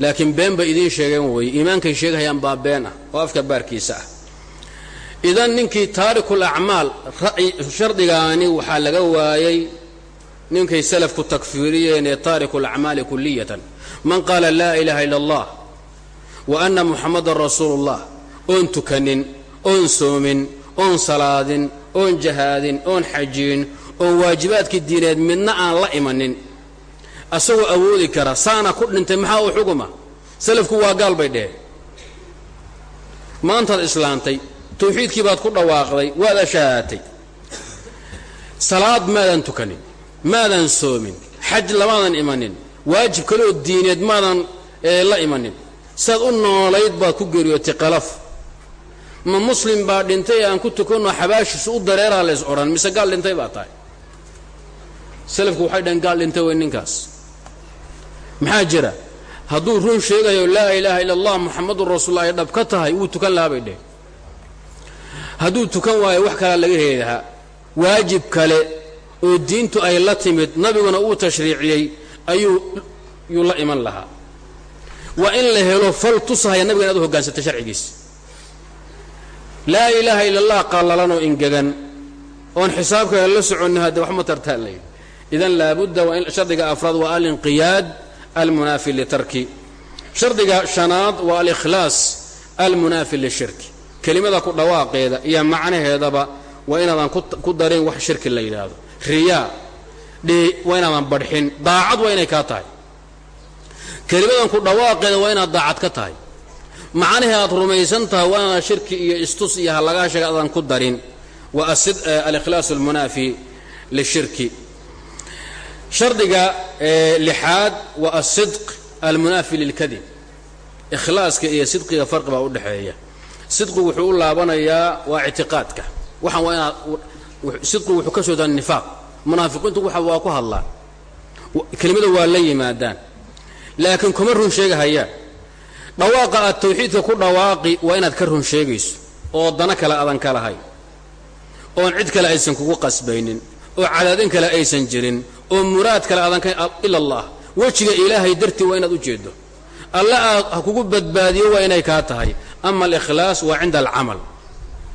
Speaker 1: laakiin been bay idiin sheegeen weeye iimaankay sheegahayaan baa been ah oo afka baarkiisa ah idan ninkii taarikul acmaal shardigaani waxaa laga waayey ninkay salafku takfiiriyeen ee taariku alacmaali kuliyatan man qaala laa ilaaha illa allah wa anna muxamadan rasuulu ullah oon tukanin oon soomin oon salaadin oon jahaadin oon xajiin oon waajibaadkii diineed midna aan la imanin asagoo awoodi kara saana ku dhintay maxaa u xuguma? Salafku waa gaal bay dheheen. Maantaad islaantay tawxiidkii baad ku dhawaaqday waad ashahaaatay salaad maadan tukanin maadan soomin. Xaj lamaadan imanin. Waajib kaleoo diineed maadan la imanin. Saad u noolayd baad ku geeriyootay qalaf. Ma muslim baa dhintay aan ku tukanoo xabaashiisu u dareeraa lays odhan. Mise gaal dhintay baa tahay? Salafku waxay dhaheen gaal dhintay wey ninkaas. Maxaa jira? Hadduu run sheegayo laa ilaaha illa allah muxamadun rasuullah ay dhab ka tahay wuu tukan lahaa bay dheheen hadduu tukan waayo wax kalaa laga heli waajib kale oo diintu ay la timid nabiguna uu tashriiciyey ayuu yuu la iman lahaa. Waa in la helo fal tusahaya nabiga inaad u hoggaansatay sharcigiisa laa ilaaha illa allah qallalanoo ingegan oon xisaabkana la soconno hadde wax ma tartaa layidhi idan laabudda waa in shardiga afraad waa alinqiyaad almunaafi litarki. Shardiga shanaad waa alikhlaas almunaafi lishirki. Kelimada ku dhawaaqeeda iyo macnaheedaba waa inaadan ku darin wax shirki la yidhaahdo riyaa waa inaadan badxin daacad waa inay kaa tahay. Kelimadan ku dhawaaqeeda waa inaad daacad ka tahay. Macnahii aad rumaysan tahay waa inaad shirki iyo istus iyo halagaa aadan ku darin. Wa alikhlaas almunaafi lishirki. Shardiga lixaad waa asidq almunaafi lilkadib ikhlaaska iyo sidqiga farqi baa u dhexeeya. Sidqigu wuxuu u laabanayaa waa ictiqaadka. Waxaan waa inaad sidqigu wuxuu ka soodaa nifaaq. Munaafiqiintu waxa waa ku hadlaan. Kelimada waa la yimaadaan. Laakiin kuma run sheegahayaan. Dhawaaqa aad tawxiidka ku dhawaaqi waa inaad ka run sheegayso oo dana kale adan ka lahay oon cid kale aysan kugu qasbaynin oo cadaadin kale aysan jirin oo muraad kale adan ka ila allah. Wejiga ilaahay dartii waa inaad u jeedo alle aad ha kugu badbaadiyo waa inay kaa tahay. Ama alikhlaas waa cinda alcamal.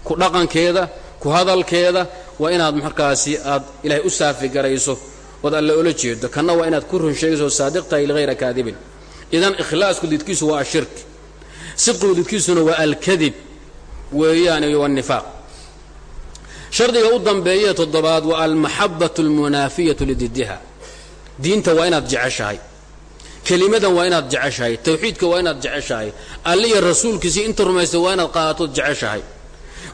Speaker 1: Ku dhaqankeeda ku hadalkeeda waa inaad markaasi aad ilaahay u saafi garayso ood alle ola jeedo. Kanna waa inaad ku run sheegayso saadiq tahay ligayra kaadibin. Idan ikhlaasku didkiisu waa ashirk sidqigu didkiisuna waa alkadib weeyaan iyo wanifaaq shardiga u dambeeye toddobaad waa almaxabatu almunaafiyatu lididdiha diinta waa inaad jeceshahay. Kelimadan waa inaad jeceshahay. Tawxiidka waa inaad jeceshahay. Alliya rasuulkiisii inta rumaystay waa inaad qaadatood jeceshahay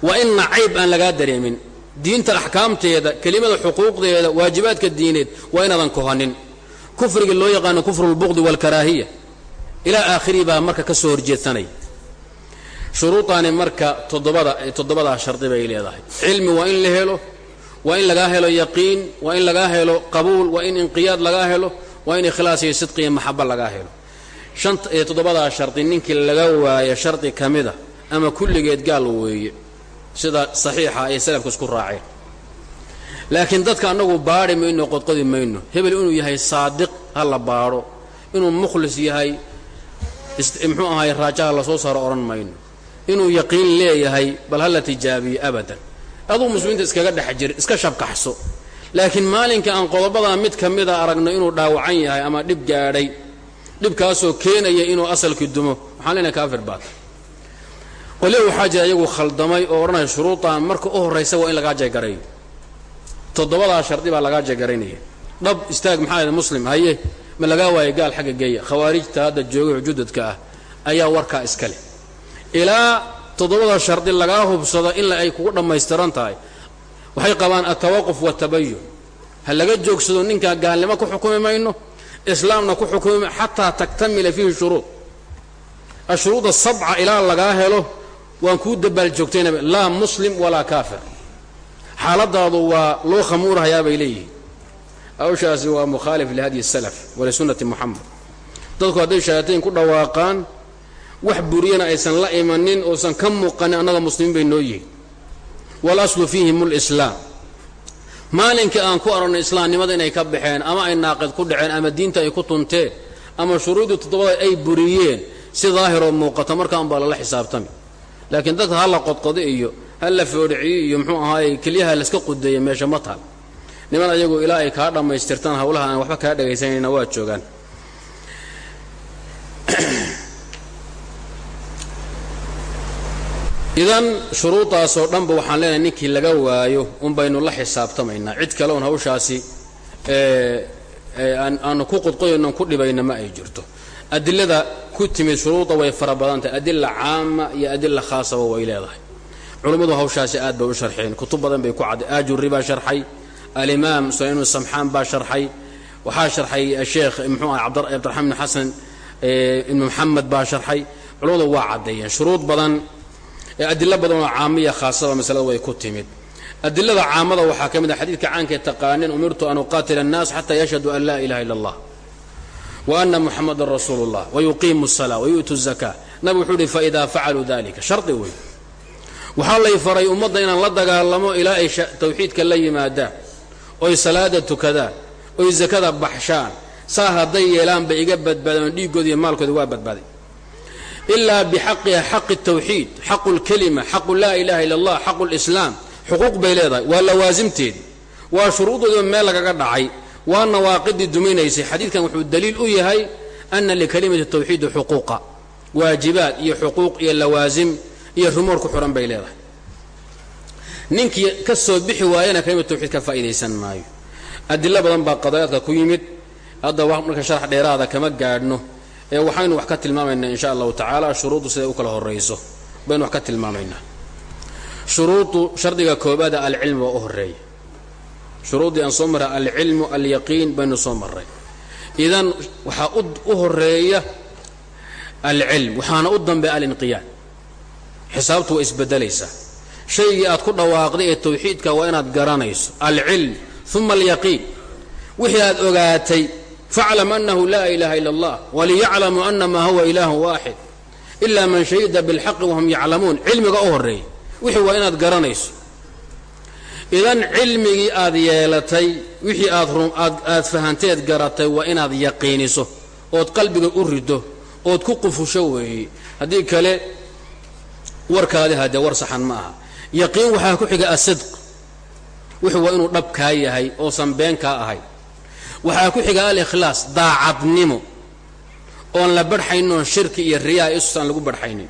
Speaker 1: waa in nacayb aan lagaa dareemin. Diinta axkaamteeda kelimada xuquuqdeeda waajibaadka diineed waa inaadan kohanin. Kufriga loo yaqaano kufru lbuqdi waalkaraahiya ilaa aakhirihi baa marka ka soo horjeedsanaya shuruudaani marka toddobada toddobadaa shardi bay leedahay. Cilmi waa in la helo waa in lagaa helo yaqiin waa in lagaa helo qabuul waa in inqiyaad lagaa helo waa in ikhlaas iyo sidqi iyo maxaba lagaa helo. Iyo toddobadaa shardi ninkii laga waayo shardi ka mida ama kulligeed gaal weeye sida saxiixa ay salafku isku raaceen. Laakiin dadka annagu baadhi mayno qodqodi mayno. Hebel inuu yahay saadiq ha la baadho. Inuu mukhlis yahay muxuu ahaay raajaha la soo saaro odhan mayno. Inuu yaqiin leeyahay bal ha la tijaabiyo abadan. Aduu muslimiinta iskaga dhex jir iska shabkaxso. Laakiin maalinka aan qodobadaa mid ka mida aragno inuu dhaawacan yahay ama dhib gaadhay dhibkaasoo keenaya inuu asalkii dumo waxaan leenahay kaafir baata qolyo waxaa jira iyagu khaldamay oo odhanaya shuruudan. Marka u horraysa waa in lagaa jeegarayo toddobadaa shardi baa lagaa jeegaraynaya dhab istaag maxaa yahay muslim haye? Ma lagaa waayo gaal xagga geeya? Khawaarijta hadda jooga xujudadka ah ayaa warkaa iska leh ilaa toddobada shardi lagaa hubsado in ay kugu dhammaystiran tahay. Waxay qabaan altawaquf watabayun ha laga joogsado ninkaa gaalnimo ku xukumi mayno? Islaamna ku xukumi xataa taktamila fiihi shuruud. Ashuruuda sabca ilaa lagaa helo waan kuu dabaal joogtaynaba laa muslim walaa kaafir. Xaaladaadu waa loo khamuurahayaa bay leeyihiin. Hawshaasi waa mukhaalif lihadyi salaf walisunnati muxamed dadku hadday shayaatayn ku dhawaaqaan wax buriyana aysan la imanin oosan ka muuqanin annaga muslimiin bay noo yihiin. Walaslu fiihim lislaam maalinkii aan ku aragno islaamnimada inay ka baxeen ama ay naaqid ku dhaceen ama diinta ay ku tunteen ama shuruudii toddobada ay buriyeen si daahiroo muuqato markaan baa lala xisaabtami laakiin dadka ha la qodqodo iyo ha la foodhiciyo iyo muxuu ahaay kelyaha layska qudeeya meesha ma taal. Niman ayagu ilaa ay kaa dhammaystirtaan hawlaha aan waxba kaa dhagaysanayna waa joogaan. Idan shuruudaasoo dhanba waxaan leenahay ninkii laga waayo un baynu la xisaabtamaynaa. Cid kale oon hawshaasi aanu ku qodqoynon ku dhibayna ma ay jirto adilada ku timid shuruuda way fara badan tahay. Adila caama iyo adila khaasaba way leedahay. Culummadu hawshaasi aad bay u sharxeen. Kutub badan bay ku cadday aajuri baa sharxay alimaam sulaynu samxaan baa sharxay waxaa sharxay sheekh muxuu ah cabdiraxmaan ibn xasan ibnu maxamed baa sharxay. Culummadu waa caddeeyeen. Shuruud badan adilo badan oo caamiya khaasaba masalada way ku timid. Adilada caamada waxaa ka mid ah xadiidka caankae taqaanin umirtu an uqaatila annaas xataa yashhadu an laa ilaha illa allah wa ana muxamadan rasuulu اllah wayuqiimu الsalaa wayu'tu الzaka nabig wuxuu uhi faidaa facaluu dalika shardi wey waxaa lay faray ummadda inaan la dagaalamo ilaa ay tawxiidka la yimaadaan oy salaada tukadaan oy zakada baxshaan saa hadday yeelaan bay iga badbaadeen dhiiggooda iyo maalkooda waa badbaaday ilaa bixaqiha xaqi tawxiid xaqu lkelima xaqu laa ilaha illa allah xaqu lislaam xuquuq bay leedahay waa lawaasimteedii waa shuruudoodiiba meel lagaga dhacay waa nawaaqidii duminaysay. Xadiidkan wuxuu daliil u yahay ana likalimati tawxiidi xuquuqa waajibaad iyo xuquuq iyo lawaasim iyo rumoor ku xihan bay leedahay. Ninkii ka soo bixi waayana kalimad tawxiid ka faa'idaysan maayo. Adilo badan baa qadaayaadka ku yimid. Hadda marka sharax dheeraada kama gaadhno. Ee waxaynu wax ka tilmaamaynaa insha allahu tacaala shuruuddu siday u kala horayso baynu wax ka tilmaamaynaa. Shuruudu shardiga koobaada alcilmi waa u horreeya shuruuddii aan soo marray alcilmu alyaqiin baynu soo marray. Idan waxaa u horreeya alcilm waxaana u dambeeya alinqiyaad. Xisaabtu waa isbedelaysaa shaygii aad ku dhawaaqday ee tawxiidka waa inaad garanayso. Alcilm uma alyaqiin. Wixii aad ogaatay faclam annahu laa ilaaha ila allah waliyaclamuu anama huwa ilaahu waaxid ila man shahida bilxaqi wahum yaclamuun. Cilmiga u horreeya wixii waa inaad garanayso idan cilmigii aad yeelatay wixii aad aad fahanteed garatay waa inaad yaqiiniso ood qalbiga u rido ood ku qufusho weeye haddii kale warkaadi haddee war saxan ma aha. Yaqiin waxaa ku xiga asidq wuxuu waa inuu dhab kaa yahay oosan been kaa ahay. Waxaa ku xiga alikhlaas daacadnimo oon la barxaynin shirki iyo riyaa isus aan lagu barxaynin.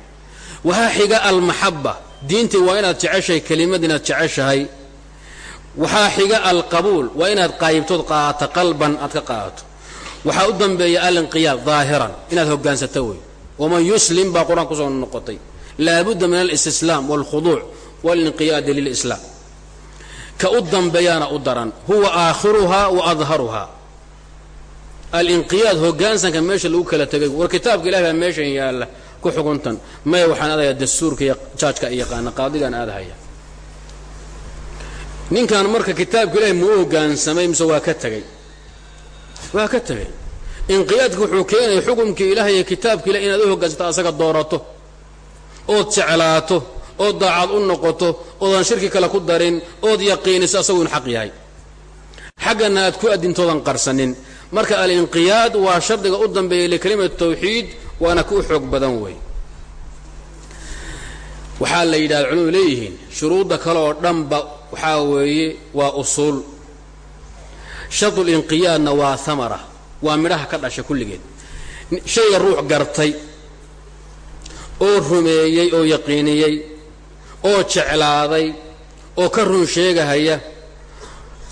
Speaker 1: Waxaa xiga almaxaba diintii waa inaad jeceshahay kelimad inaad jeceshahay waxaa xiga alqabuul waa inaad qaayibtood qaadato qalban aad ka qaadato waxaa u dambeeya alinqiyaad daahiran inaad hogaansato wey waman yuslim baa qur'aan ku soo noqotay. Laabudda min alistislaam wاlkhuduuc walinqiyaadi lilislaam. Ka u dambeeyaana u daran huwa aakhiruhaa wa adharuhaa. Alinqiyaad hogaansanka meesha lagu kala tegay. War kitaabka ilahi baa meeshan yaalla ku xuguntan maya waxaan aadayaa dastuurka iyo jaajka yaqaana qaadigaan aadahaya ninkan marka kitaabka ilahi ma u hogaansamay mise waa ka tegey waa ka tegey inqiyaadka wuxuu keenaya xukumkii ilaah iyo kitaabka ilah inaad u hogaansato asaga doorato ood jeclaato ood daacad u noqoto oodan shirki kale ku darin ood yaqiiniso asagu inu xaq yahay. Xaggana aad ku adintoodan qarsanin. Marka alinqiyaad waa shardiga u dambeeya likelimatu tawxiid waana ku xoog badan wey. Waxaa la yidhahda culimadu leeyihiin shuruudda kale oo dhanba waxaa weeye waa usuul. Shardulinqiyaadna waa hamara waa midhaha ka dhasha kulligeed. Shayga ruux gartay oo rumeeyey oo yaqiiniyey oo jeclaaday oo ka run sheegahaya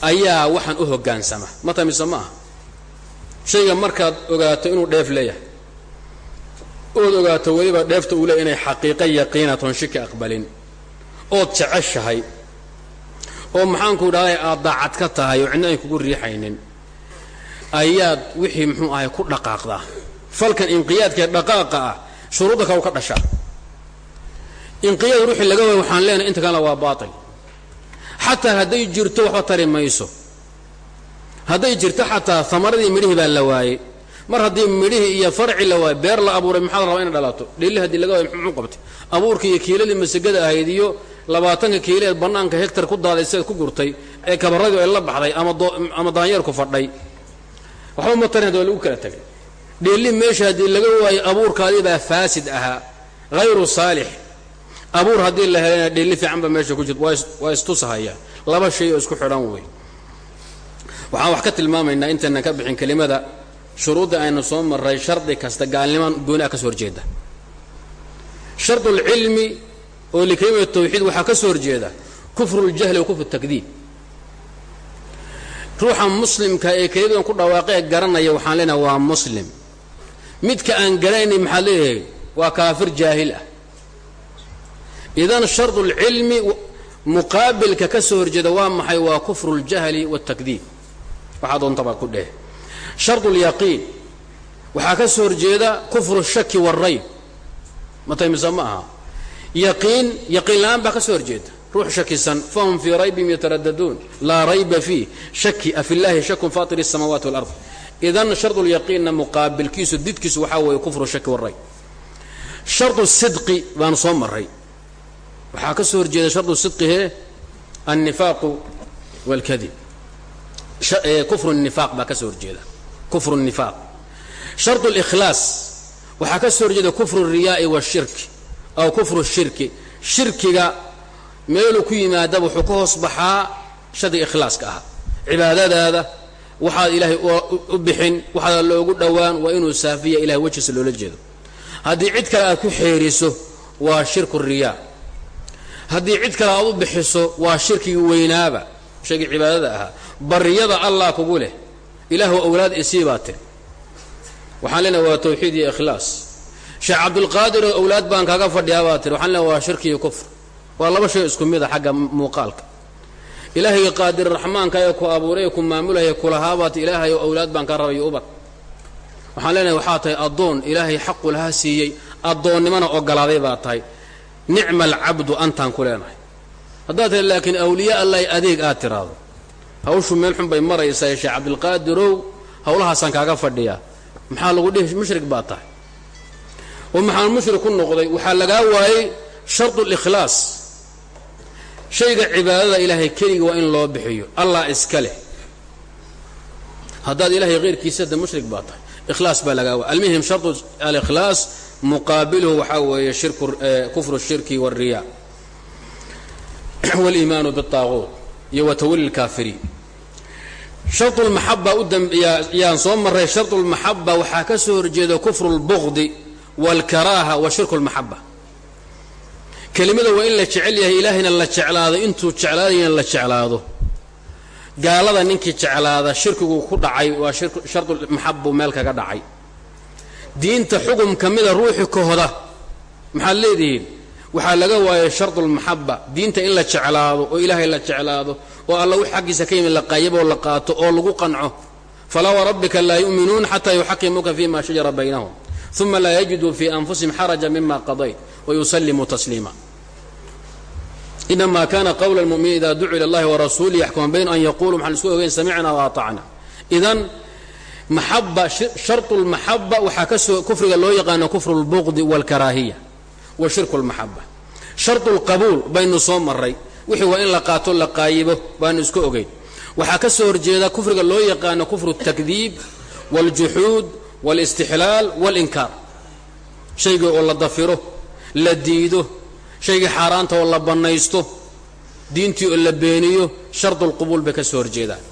Speaker 1: ayaa waxaan u hoggaansama. Mata mise ma aha? Shayga markaad ogaato inuu dheef leeyahay ood ogaato weliba dheefta uu leeyahy inay xaqiiqa yaqiina toon shiki aqbalin ood jeceshahay oo maxaanku idhahday aad daacad ka tahay oo cidna ay kugu riixaynin ayaad wixii muxuu ahay ku dhaqaaqdaa. Falkan inqiyaadkaee dhaqaaqa ah shuruudda u ka dhashaa inqiyaad ruuxii laga waaya waxaan leenahay inta kalena waa baatil. Xataa hadday jirto waxba tari mayso. Hadday jirto xataa amaradii midhihii baa la waayey mar haddii midhihii iyo farci la waayey beer la abuuray maxaa la rabaa inay dhalato dhilli haddii laga waaya muxuu qabtay? Abuurkii iyo kiiladii masagada ahayd iyo labaatanka kiileed bannaanka hegtar ku daaday sidaad ku gurtay ee kabarradii ay la baxday ama daanyeerku fadhay. Waxba ma tarin hadi waa lagu kala tegay dheelli meesha haddii laga waayo abuurkaadii baa faasid ahaa hayru saalix. Abuur haddii la helayna dheelli fiican ba meesha ku jirta waa istusahaya. Laba shay oo isku xidhan wey waxaan wax ka tilmaamaynaa intaynan ka bixin kelimada shuruudda aynu soo marray shardi kasta gaalnimaan gooni ah ka soo horjeeda. Shardu lcilmi oo likelimatu tawxiid waxaa ka soo horjeeda kufru ljahli wa kufru takdiib. Ruuxa muslimka ee kelimadan ku dhawaaqee garanaya waxaan leenahay waa muslim. Midka aan garanaynay maxaad leeyahay? Waa kaafir jaahil ah. Idan shardu lcilmi muqaabilka ka soo horjeeda waa maxay? Waa kufru ljahli wاtakdiib waxaa doontaba ku dheh shardu lyaqiin waxaa ka soo horjeeda kufru shaki wاrayb matay mise ma aha yaqiin yaqiin la-aan baa ka soo horjeeda ruux shakisan fahum fii raybihim yataraddaduun laa rayba fiih shaki a fi llahi shakun fatir الsamaawaati wاlard idan shardu lyaqiinna muqaabilkiisu didkiisu waxaa weeye kufru shaki wاrayb shardu sidqi baanu soo maray waxaa ka soo horjeeda shardu sidqihe annifaaqu wاlkadib kufru الnifaaq baa ka soo horjeeda kufru الnifaaq shardu اlإkhlaas waxaa ka soo horjeeda kufru الriyaa'i wالshirki aw kufru الshirki shirkiga meeluu ku yimaadaba wuxuu ka hoos baxaa shardiga ikhlaaska ahaa cibaadadaada waxaad ilaahay u bixin waxaada loogu dhowaan waa inuu saafiya ilahay wejiisa loola jeedo haddii cid kale aad ku xeeriso waa shirku riyaa haddii cid kale aad u bixiso waa shirkigii weynaaba shaygii cibaadada ahaa bariyada allah kugu leh ilaahu awlaad isii baa tiri waxaan leenahay waa tawxiid iyo ikhlaas. Sheekh cabdulqaadir oo awlaad baan kaga fadhiyaa baa tiri waxaan leenahay waa shirki iyo kufr. Waa laba shay isku mid a xagga muuqaalka. Ilaahayga qaadir raxmaanka ee ku abuuray ku maamulaya kulahaabaat ilaahay oo awlaad baan ka rabay ubad. Waxaan leenahay waxaa tahay addoon ilaahay xaqu lahaa siiyey addoonnimana ogolaaday baa tahay. Nicma alcabdu antaan ku leenahay. Haddaad tahay laakiin awliya allahi adeeg aad tiraahdo hawshu meel xun bay maraysaa sheekh cabdilqaadirow hawlahaasaan kaaga fadhiyaa maxaa lagu dhihi mushrik baa tahay oo maxaan mushrik ku noqday waxaa lagaa waayey shardu likhlaas shayga cibaadada ilaahay keliga waa in loo bixiyo allah iska leh haddaad ilahay hayrkiisa de mushrik baa tahay ikhlaas baa lagaa waay almuhim shardu alikhlaas muqaabiluhu waxaa weeye shirku kufru الshirki wالriya wاliimaanu bالطaaquut iyo watawali اlkaafiriin sharulmaxaba u dambeeyaa yaan soo marray sharulmaxaba waxaa ka soo horjeeda kufru lbuqdi waalkaraaha wa shirku lmaxaba kelimada waa in la jecel yahay ilaahayna la jeclaado intuu jeclaadayna la jeclaado. Gaalada ninkii jeclaada shirkigu ku dhacay waa sharulmaxabu meel kaga dhacay. Diinta xugum ka mida ruuxi ka maxaad leedihiin? waxaa laga waayay shardu lmaxaba diinta in la jeclaado oo ilaahay la jeclaado oo alla wix xaggiisa ka yimid la qaayaboo la qaato oo lagu qanco. Falaa warabbika laa yu'minuuna xataa yuxaqimuuka fima shajara baynahum uma laa yajiduu fii anfusihim xaraja mima qadayt wayusallimuu tasliima. Inamaa kana qawla lmuminiin ida ducu ila allahi warasuulihi yaxkuma bayn an yaquluu waxaan isku ogeyn samicnaa waatacna idan maxaba shardu waxaa ka soo kufriga loo yaqaano kufru lbuqdi wa shirku اlmaxaba sharط اlqabuul baynu soo maray wixii waa in la qaato la qaayibo baanu isku ogeyn waxaa ka soo horjeeda kufriga loo yaqaano kufru الtakdiib wاljuxuud wاlاstixlaal wاlinkaar shayga oo la dafiro la diido shaygii xaaraanta oo la bannaysto diintii oo la beeniyo shardulqubuul bay ka soo horjeedaan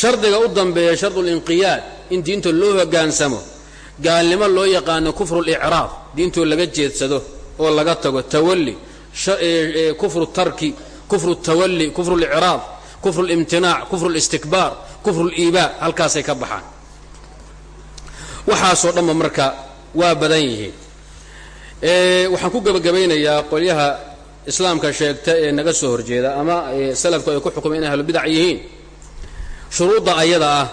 Speaker 1: shardiga u dambeeya shardulinqiyaad in diinta loo hoggaansamo gaalnimo loo yaqaano kufru licraab diintoo laga jeedsado oo laga tago tawalli kufru tarki kufru tawalli kufru licraab kufru limtinaac kufru listikbaar kufru liibaa halkaasay ka baxaan. Waxaasoo dhanba marka waa badan yihiin. Waxaan ku gebagabaynayaa qolyaha islaamka sheegta ee naga soo horjeeda ama salafku ay ku xukumeen inay ahlubidac yihiin. Shuruudda ayada ah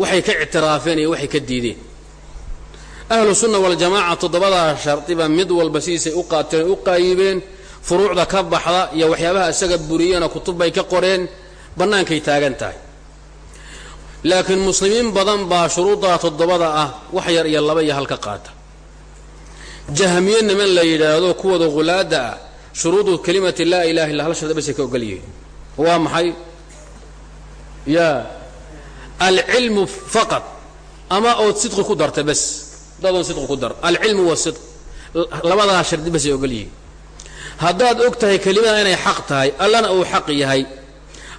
Speaker 1: waxay ka ictiraafeen iyo waxay ka diideen ahlu sunna waljamaaca toddobadaa shardiba mid walba sidiisay u qaateen u qaayibeen furuucda ka baxda iyo waxyaabaha isaga buriyeenoo kutub bay ka qoreen bannaankay taagan tahay. Laakiin muslimiin badan baa shuruuddaa toddobada ah wax yar iyo laba iyo halka qaata. Jahmiye niman la yidhaahdo kuwooda hulaadda ah shuruudu kelimati laa ilaha illa hal shardi basay ka ogol yihiin. Waa maxay? Ya alcilmu faqad ama ood sidqi ku darta bas dadoon sidqi ku dar. Alcilmu wasidq labadaa shardi basay ogol haddaad og tahay kelimada inay xaq tahay allana uu xaq yahay.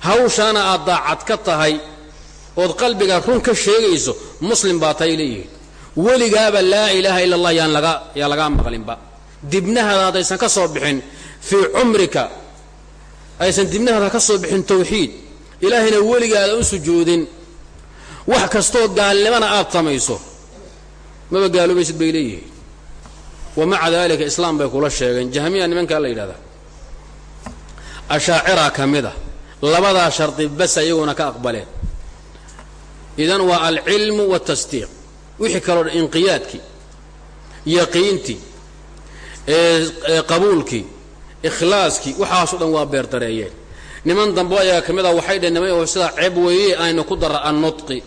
Speaker 1: Hawshaana aad daacad ka tahay ood qalbiga run ka sheegayso muslim baa tahay leeyihiin. Weligaaba laa ilaaha ila allah yaan laga yaa lagaa maqlinba. Dibnahaada haddaysan ka soo bixin fii cumrika aysan dibnahaada ka soo bixin tawxiid. Ilaahayna weligaada u sujuudin. Wax kastoo gaalnimana aad samayso maba gaaloobaysid bay leeyihiin. Wa maca daalika islaam bay kula sheegeen. Jahmiya nimankaa la yidhahdaa. Ashaacira ka mid a labadaa shardi bas iyaguna ka aqbaleen. Idan waa alcilmu wاtasdiiq wixii kaloo dhan inqiyaadkii yaqiintii qabuulkii ikhlaaskii waxaasoo dhan waa beerdareeyeen niman dambe ayaga ka mid a waxay dheen sidaa ceeb weeye aynu ku darro annutqi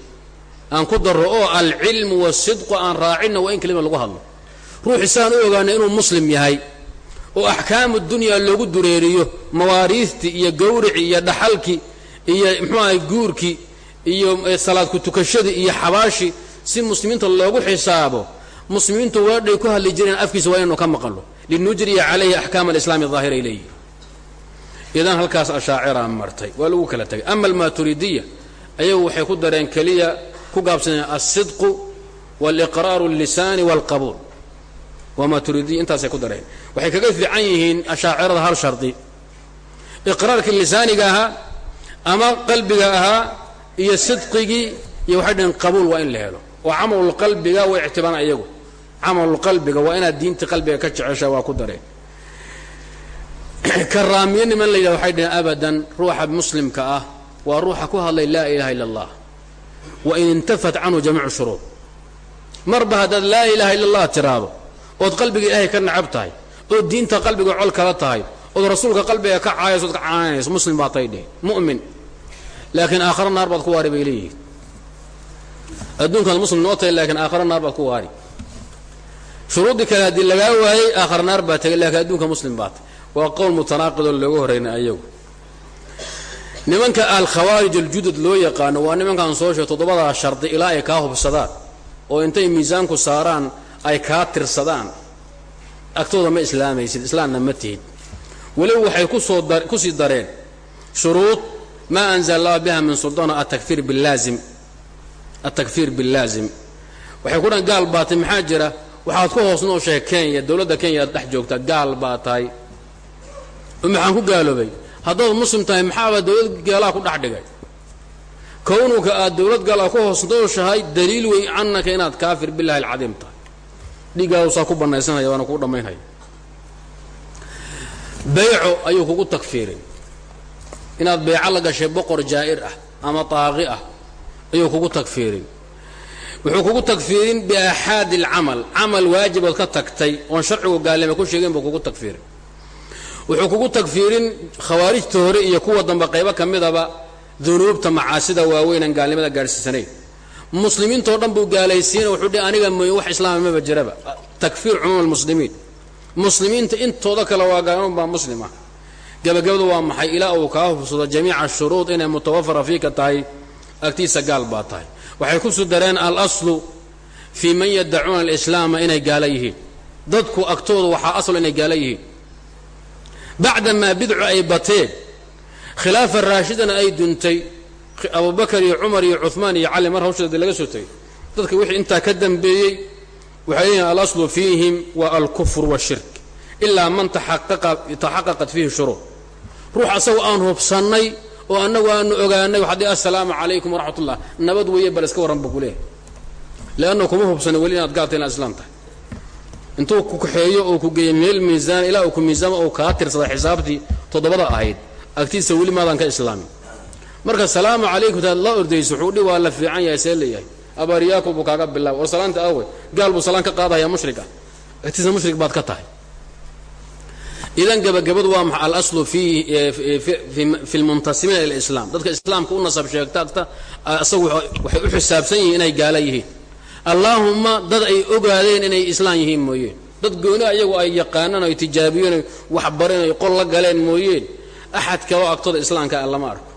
Speaker 1: aan ku darro oo alcilmu wasidqu aan raacinna waa in kelima lagu hadlo. Ruuxi saan u ogaanay inuu muslim yahay oo axkaamu dunyaa loogu dureeriyo mawaariistii iyo gawricii iyo dhaxalkii iyo muxuu ahay guurkii iyo salaad ku tukashadii iyo xabaashii si muslimiinta loogu xisaabo muslimiintu weedhay ku hadli jireen afkiisa waa inaynu ka maqalno linujriya calayhi axkaam alislaami daahira ilayhi idan halkaas ashaacira martay waa lagu kala tagay. Ama almaturidiya ayagu waxay ku dareen keliya ku gaabsaneen alsidqu waaliqraaru allisaani waalqabuul waa maaturidiya intaasay ku dareen. Waxay kaga fiican yihiin ashaacirada hal shardi. Iqraarkii lisaaniga ahaa ama qalbiga ahaa iyo sidqigii iyo waxay dhaheen qabuul waa in la helo. Oo camalulqalbiga way ictibaaraan iyagu. Camalulqalbiga waa inaad diinta qalbiga ka jecesha waa ku dareen. Karaamiye niman la yidhah waxay dhaheen abadan ruuxa muslimka ah waa ruuxa ku hadlay laa ilaha illa allah wa in intafat canhu jamiicu shuruud marba haddaad laa ilaha illa allah tiraahdo ood qalbiga ilaahay ka nacab tahay ood diinta qalbiga col kala tahay ood rasuulka qalbiga ka caayayso od ka caananayso muslim baa tay dheh mu'min laakiin aakharo naar baad ku waari bay leeyihiin adduunkaad muslim noo tahay laakiin aakharo naar baad ku waari shuruuddii kale haddii lagaa waayey aakhara naar baa tegay laakiin adduunka muslim baa tay waa qowl mutanaaqidoo looga horrayna nimanka alkhawaarij aljudad loo yaqaano waa nimankaan soo sheeg toddobadaa shardi ilaa ay kaa hubsadaan oo intay miisaanku saaraan ay kaa tirsadaan. Agtooda ma islaamaysid islaamna ma tihid. Weliba waxay ku soo ku sii dareen shuruud maa anzala allah biha min sulطaan atakfiir bilaazim altakfiir billaazim. Waxay ku dhan gaal baa tahay maxaa jira? Waxaad ku hoos nooshahay kenya dowladda kenya aad dhex joogtaa gaal baa tahay. Maxaan ku gaaloobay haddaad muslim tahay maxaaba dowlad gaalaa ku dhex dhigay? Kownuka aad dowlad gaalaa ku hoos nooshahay daliil wey canaka inaad kaafir billahi alcadiim tahay. Dhiiggaadusaa ku bannaysanaya waana kuu dhammaynhaya bayco ayuu kugu takfiirin inaad bayco la gashay boqor jaa'ir ah ama taaqi ah ayuu kugu takfiirin wuxuu kugu takfiirin biaaxaadi alcamal. Camal waajibood ka tagtay oon sharcigu gaalnimo ku sheegin buu kugu takfiirin wuxuu kugu takfiirin khawaarijta hore iyo kuwa dambe qaybo ka midaba dunuubta macaasida waaweynaan gaalnimada gaadhsiisanayn. Muslimiintao dhan buu gaalaysiina wuxuu dhi aniga mooye wax islaama maba jiraba. Takfiir cumuum almuslimiin muslimiinta intooda kale waa gaalnimo baa muslim ah gabagabadu waa maxay? Ilaa uu kaa hubsado jamiica shuruud inay mutawafara fiika tahay agtiisa gaal baa tahay. Waxay ku soo dareen al aslu fii man yaddacuuna alislaama inay gaala yihiin. Dadku agtooda waxaa aslo inay gaala yihiin bacdamaa bidcu ay bateen. Khilaafa raashidana ay duntay abubakar iyo cumar iyo cumaan iyo cali mar hawshadeeda laga soo tegay dadka wixii intaa ka dambeeyey waxay leeyihiin alaslu fiihim waa alkufr washirk ilaa man taxaqaqat fiihi shuruud. Ruux asagoo aan hubsannay oo annagu aanu ogaanay waxaa dii assalaamu calaykum waraxmat ullah nabad weeye bal iska warran buu ku leehay leanna kuma hubsanay weli inaad gaalta inaad islaam tahay intuu ku kaxeeyo oo ku geeyo meel miisaan ilaa uu ku miisaamo oo kaa tirsada xisaabtii toddobada ahayd. Agtiisa weli maadaan ka islaamin. Marka salaamu calaykum taad la ordayso wuxuu dhi waa la fiican yahay see leeyahay. Abaariyaaku buu kaaga bilaaba war salaanta awe gaal buu salaan ka qaadahaya mushrig ah mushrig baad ka tahay. Idan gabagabadu waa maxa alaslu fi lmuntasimiina ila dadka islaamka u nasab sheegta agta asagu waxay u xisaabsan yihiin inay gaala yihiin allaahumma dad ay ogaadeen inay islaan yihiin mooyeen dad gooni ayagu ay yaqaanaan ay tijaabiyeen ay waxbareen ay qol la galeen mooyeen axad kaloo agtooda islaamka ah lama arko.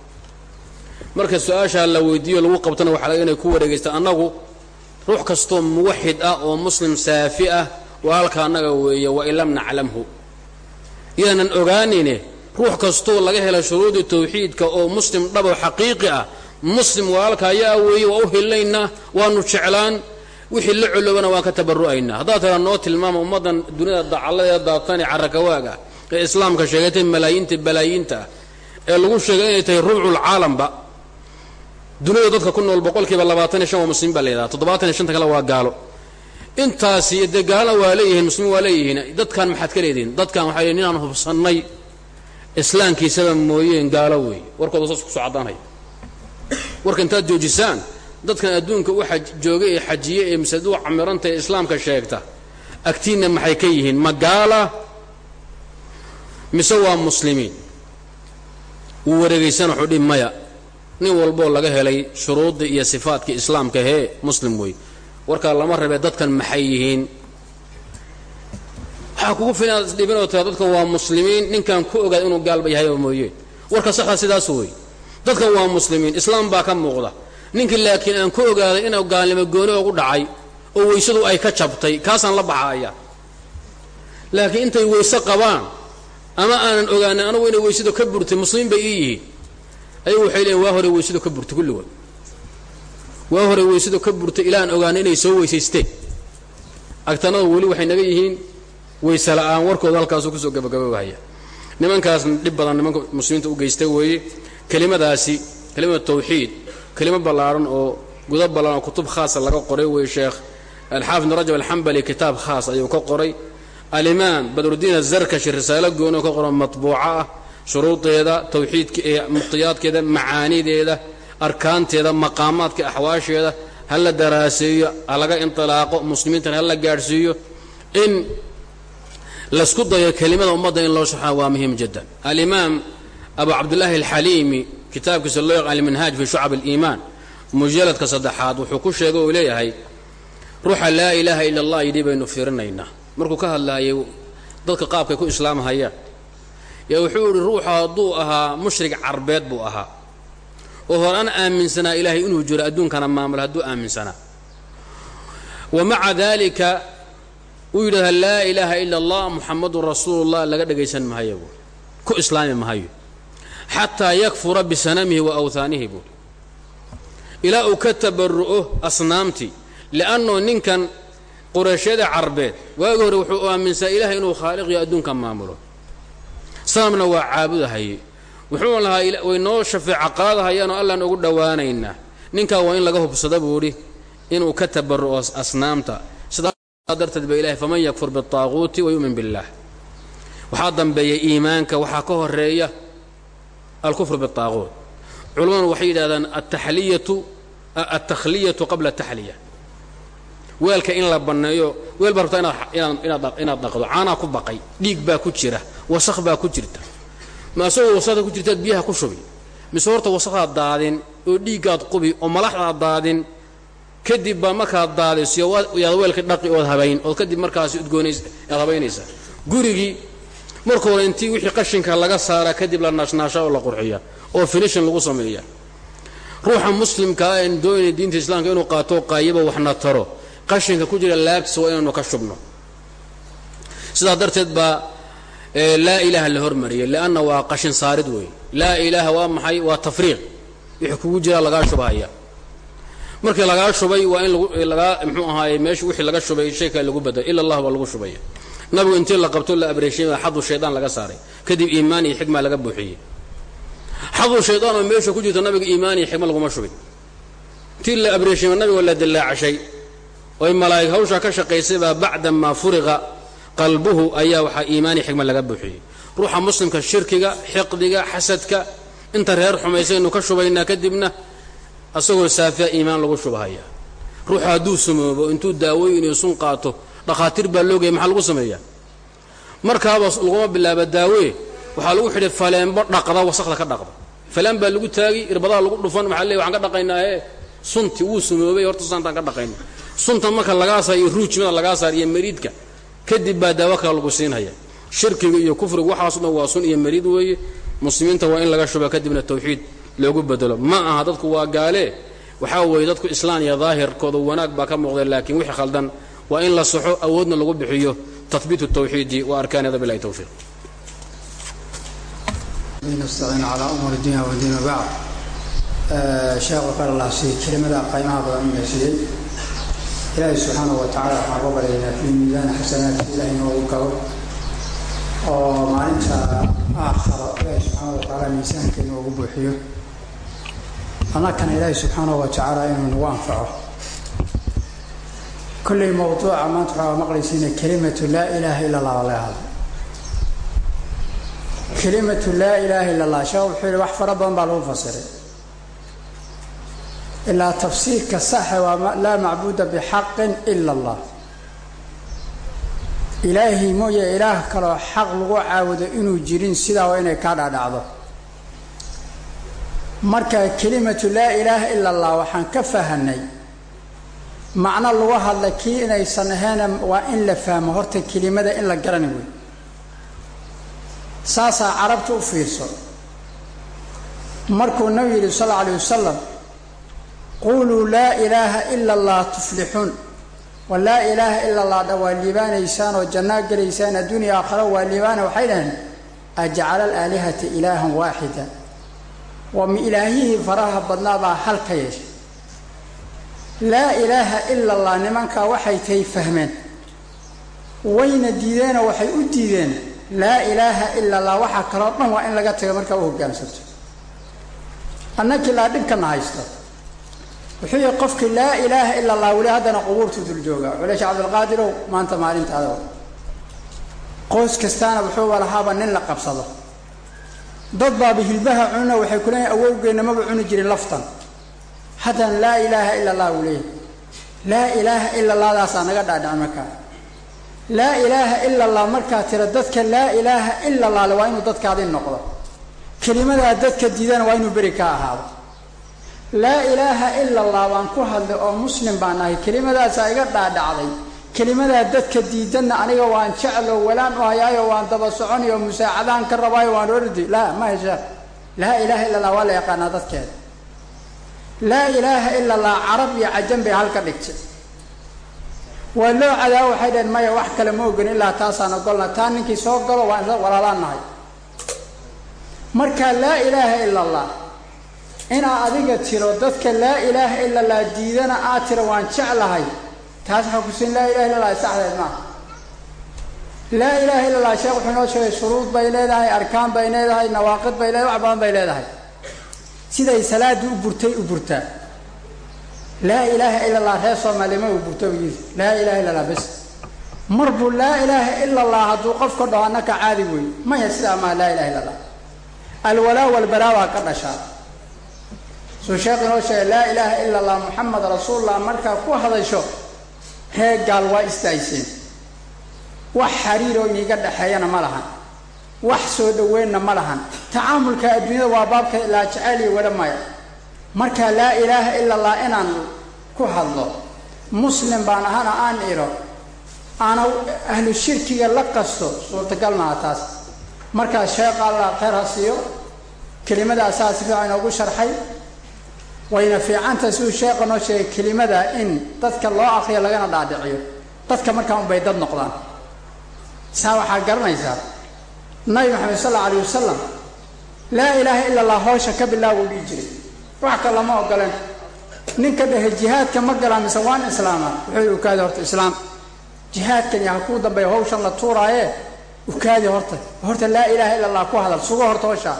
Speaker 1: Marka su'aashaa la weydiiyo lagu qabtana waxaa laga inay ku wareegaysta annagu ruux kastoo muwaxid ah oo muslim saafi ah waa halka annaga weeye wain lam naclamhu. Yaanan ogaanine ruux kastoo laga hela shuruudii tawxiidka oo muslim dhabo xaqiiqi ah muslim waa halka ayaa weeye waa u hillaynaa waanu jeclaan wixii la coloobana waan ka tabaru'aynaa haddaad tara noo tilmaama ummaddan duniyada dacalladeeda daatane carrakawaaga ee islaamka sheegatay malaayiinta balaayiinta ee lagu sheegay inay tahay rubculcaalamba duniyada dadka ku nool boqolkiiba labaatan iyo shan waa muslimiin baa la yidhaha toddobaatan iyo shanta kale waa gaalo. Intaasi dee gaalana waa leeyihiin muslimiin waa leeyihiin dadkan maxaad ka leedihiin? Dadkan waxay leeyihiin inaan hubsannay islaamkiisaba mooyeen gaalo weeye warkooda saas ku soo caddaanaya. Warka intaad joojisaan dadkan adduunka u jooga ee xajiye ee masaajid u camiranta ee islaamka sheegta agtiinna maxay ka yihiin? Ma gaala? Mise waa muslimiin? Wuu wareegaysan wuxuu maya nin walboo laga helay shuruuddii iyo sifaadkii islaamka hee muslim wey warkaa lama rabee dadkan maxay yihiin? Waxaa kugu filan inaad isdhibinoo tira dadkan waa muslimiin ninkan ku ogaad inuu gaalba yahayba mooyeen warka saxda sidaas wey dadkan waa muslimiin islaam baa ka muuqda ninkii laakiin aan ku ogaaday inuu gaalnimo gooni ugu dhacay oo weysadu ay ka jabtay kaasaan la baxaaya laakiin intay weyse qabaan ama aanan ogaanin anugu inay weysadu ka burtay muslimiin bay ii yihiin. Ayagu waxay leeyiin waa hore weysadu ka burtay kulligood waa hore weysadu ka burtay ilaa aan ogaana inay soo weysaysteen agtanada weli waxay naga yihiin wayse la'aan warkooda halkaasuu ku soo gabagaboobahaya nimankaasna dhib badan nimanka muslimiinta u geysta weeye kelimadaasi kelimada tawxiid kelimo ballaaran oo guda ballaaran oo kutub khaasa laga qoray weeye sheekh. Alxaafid rajab alxambali kitaab khaas ayuu ka qoray. Alimaam badrudiin azarkashi risaalo gooni oo ka qoran matbuuco ah shuruudeeda tawxiidka ee muqtiyaadkeeda macaanideeda arkaanteeda maqaamaadka axwaasheeda ha la daraaseeyo ha laga intilaaqo muslimiintana ha gaadhsiiyo. In laysku dayo kelimada ummadda in loo sharxaa waa muhiim jiddan. Alimaam abu cabdillaahi alxaliimi kitaabkiisa loo yaqaan alminhaaj fi shucab aliimaan. Mujalladka saddexaad wuxuu ku sheegay uu leeyahay ruuxa laa ilaaha ila allah yidhi baynu fiirinaynaa. Markuu ka hadlaayay dadka qaabkay ku islaamhayaan yaa wuxuu idhi ruuxa hadduu ahaa mushrik carbeed buu ahaa. Oo horaan aaminsanaa ilaahay inuu jiro adduunkana maamula hadduu aaminsanaa wa maca daalika uu yidhahda laa ilaaha ila allah muxamadun rasuulullah laga dhegaysan mahayo ku islaami mahayo xataa yakfura bisanamihi wa awhaanihi buui ilaa uu ka tabaru'o asnaamtii li'annoo ninkan qureyshyada carbeed waagi hore wuxuu aaminsaa ilaahay inuu khaaliqiyo adduunka maamulo sanamna waa caabudahaye wuxuu lahaa way noo shafeeca qaadahayaanoo allaan ugu dhowaanaynaa ninkaa waa in laga hubsada buu idhi inuu ka tabaru'o asnaamta sidaa darteed ba ilahay faman yakfur biالطaaquuti wayu'min biاllah waxaa dambeeya iimaanka waxaa ka horeeya alkufr biaaquut culammaduna waxay yidhahdaan ataxliyatu altakhliyatu qabla taxliya weelka in la banneeyo weel baa rabtaa inaad dhaqdo caanaa ku baqay dhiig baa ku jira wasakh baa ku jirta ma asagoo wasakda ku jirtaad biyaha ku shubi mise horta wasakdaad daadin oo dhiiggaad qubi oo malaxdaad daadin kadib baa markaad daadisiyo yaad weelka dhaqi ood habayn ood kadib markaasi udgoonays aad habaynaysaa gurigii marka hore intii wixii qashinka laga saaraa kadib la naashnaasha oo la qurxiya oo finishin lagu sameeya. Ruuxa muslimkaa en doonaya diinta islaamka inuu qaato qaayaba waxna taro. Qashinka ku jira laabtiisa waa inaynu ka shubno. Sidaa darteed baa laa ilaaha la hormariyay lianna waa qashin saarid weeye laa ilaaha waa maxay? Waa tafriiq. Wixii kugu jiraa lagaa shubahaya. Markii lagaa shubay waa in lagaa mxuu ahaaye meesha wixii laga shubay shay kale lagu badalo ila allah baa lagu shubaya nabigu intii la qabto la abreeshay xadu shaydaan laga saaray. Kadib iimaan iyo xikma laga buuxiyey. Xadu shaydaan oo meesha ku jirta nabiga iimaan iyo xikma laguma shubin. Intii la abreeshayma nabiga la dilaacashay oy malaa'ig hawshaa ka shaqaysay baa bacda maa furiqa qalbuhu ayaa waxaa iimaan iyo xikma laga buuxiyey. Ruuxa muslimka shirkiga xiqdiga xasadka inta reer xumaysaynu ka shubaynaa kadibna asagoo saafiya iimaan lagu shubahaya. Ruuxu hadduu samoobo intuu daawooyin iyo sun qaato dhakhaatiir baa loogaya maxaa lagu sameeyaa? Markaaba laguma bilaaba daawe waxaa lagu xidhay faleenbo dhaqda wasakda ka dhaqda. Faleen baa lagu taagi irbadaha lagu dhufan maxaa leey waxaan ka dhaqaynaa ee sunti wuu samoobay horta saantaan ka dhaqayna sunta marka lagaa saar iyo ruujmada lagaa saar iyo mariidka kadib baa daawo kale lagu siinhaya shirkiga iyo kufriga waxaaso dhan waa sun iyo mariid weeye. Muslimiinta waa in laga shuba kadibna tawxiid loogu bedelo. Ma aha dadku waa gaale. Waxaa weeye dadku islaan iyo daahirkooda wanaag baa ka muuqda laakiin wixii khaldan waa in la saxo awoodna lagu bixiyo tahbiit الtawxiidi wa arkaanida bilahi towfiiq
Speaker 2: sheekhu siiyey kelimada qaymaha badan ina siiyey ilaahay subxaanahu wa tacala waxaan uga baryaynaa fii miisaani xasanaadka ilahay noogu gabo oo maalinta aakharo ilaahay subxaanahu wa tacaala miisaankeena ugu buuxiyo. Annagkana ilaahay subxaanahu wa tacaala inuu nagu anfaco kolley mawduuca maanta waxaa maqlaysiina kelimatu laa ilaaha ila allah laga hadlay kelimatu laa ilaaha ila allah sheekh wuxuu yihi wax fara badan baa lagu fasiray. Ilaa tafsiirka saxe waa laa macbuuda bixaqin ila allah ilaahay mooye ilaah kaloo xaq lagu caabudo inuu jirin sidaa waa inay kaa dhadhacdo marka kelimatu laa ilaaha ila allah waxaan ka fahanay macno lagu hadla kii inaysan ahayn waa in la fahmo horta kelimada in la garani wey saasaa carabta u fiirso. Markuu nabigu yihi sal alla alayh wasalam quluu laa ilaaha ila allah tuflixuun. Wa laa ilaaha ila allah dha waa liibaanaysaan oo jannaa gelaysaan adduuniya aakhara waa liibaana waxay dhaheen ajcala alaalihata ilaahan waaxida. Waa mi ilaahihii faraha badnaa baa ka yeeshay laa ilaaha ila allah nimankaa waxay tahay fahmeen. Wayna diideenoo waxay u diideen laa ilaaha ila allah waxaa kaloo dhan waa in laga taga markaa u hoggaansanto annakii laa dhibkana haysto. Wuxuu yihi qofkii laa ilaaha ila allah weli haddana qubuurtu dul jooga. Wale sheekh cabdilqaadirow maanta maalintaada qoys kastaana wuxuuba lahaaba nin la qabsado. Dad baaba hilbaha cununa waxay ku leeyihiin awowgeenna maba cuni jirin laftan haddana laa ilaaha ila allah uu leeyahy laa ilaaha ila allahadaasaa naga dhaadhac markaa laa ilaaha ila allah markaa tira dadka laa ilaaha ila allah le waa inuu dadkaadin noqdo. Kelimadaa dadka diidana waa inuu beri ka ahaado. Laa ilaaha ila allah baan ku hadlay oo muslim baan ahay. Kelimadaasaa iga dhaadhacday. Kelimadaa dadka diidanna aniga waan jeclo walaan u hayaayo waan daba soconayo musaacadaan ka rabaayo waan ordi. Laa ma heshaa laa ilaaha illa allah waa la yaqaanaa dadkeeda laa ilaaha ila allah carab iyo cajan bay halka dhigtay. Waa loo cadaawo waxay dhaheen maya wax kale ma ogin ilaa taasaan ogolna taa ninkii soo galo waan isla walaalaan nahay. Marka laa ilaaha ila allah inaa adiga tiro dadka laa ilaaha ila allah diidana aad tiro waan jeclahay. Taas waxaa kusin laa ilaha illa allah saxdeed maaha laa ilaaha illa allah sheekh wuxuu inoo sheegay shuruud bay leedahay arkaan bay leedahay nawaaqid bay leedahay wax badan bay leedahay siday salaadii u burtay u burtaa laa ilaaha ila allah reer soomaalima u burto yii laa ilaha illa allah bes. Mar buu laa ilaaha ila allah hadduu qofka dhaho annaka caadi wey maya sidaa maaha laa ilaha illa allah alwalaa walbalaa baa ka dhashaa. Suu sheekh inoo sheegay laa ilaaha ila allah muxamed rasuulullah. Markaa ku hadasho reer gaal waa istayseen wax xariiroo iniga dhexeeyana ma lahan wax soo dhaweynna ma lahan. Tacaamulka adduunyada waa baabka ilaa jacayl iyo wala maya. Marka laa ilaaha ila allah inaan ku hadlo muslim baan ahana aan iro aana ahlu shirkiga la qasto suurtagal maaha taas. Markaa sheekha allah kheyr ha siiyo kelimadaasa si fiican inoogu sharxay. Wayna fiicanta siduu sheekha noo sheegay kelimada in dadka loo akriyo lagana dhaadhiciyo. Dadka markaa unbay dad noqdaan. Saa waxaa garanaysaa nabi maxamed sal alla wasalam laa ilaaha ila allah howsha ka bilaabuu dhihi jiray. Wax ka lama ogoleen ninka dhehe jihaadka ma galaa mise waan islaama. Wuxuu ukaadi horta islaam. Jihaadkan iyo ha kuu dambeeya hawshan la tuuraaye. Ukaadi horta horta laa ilaaha ila allah ku hadal. Sugo horta howshaa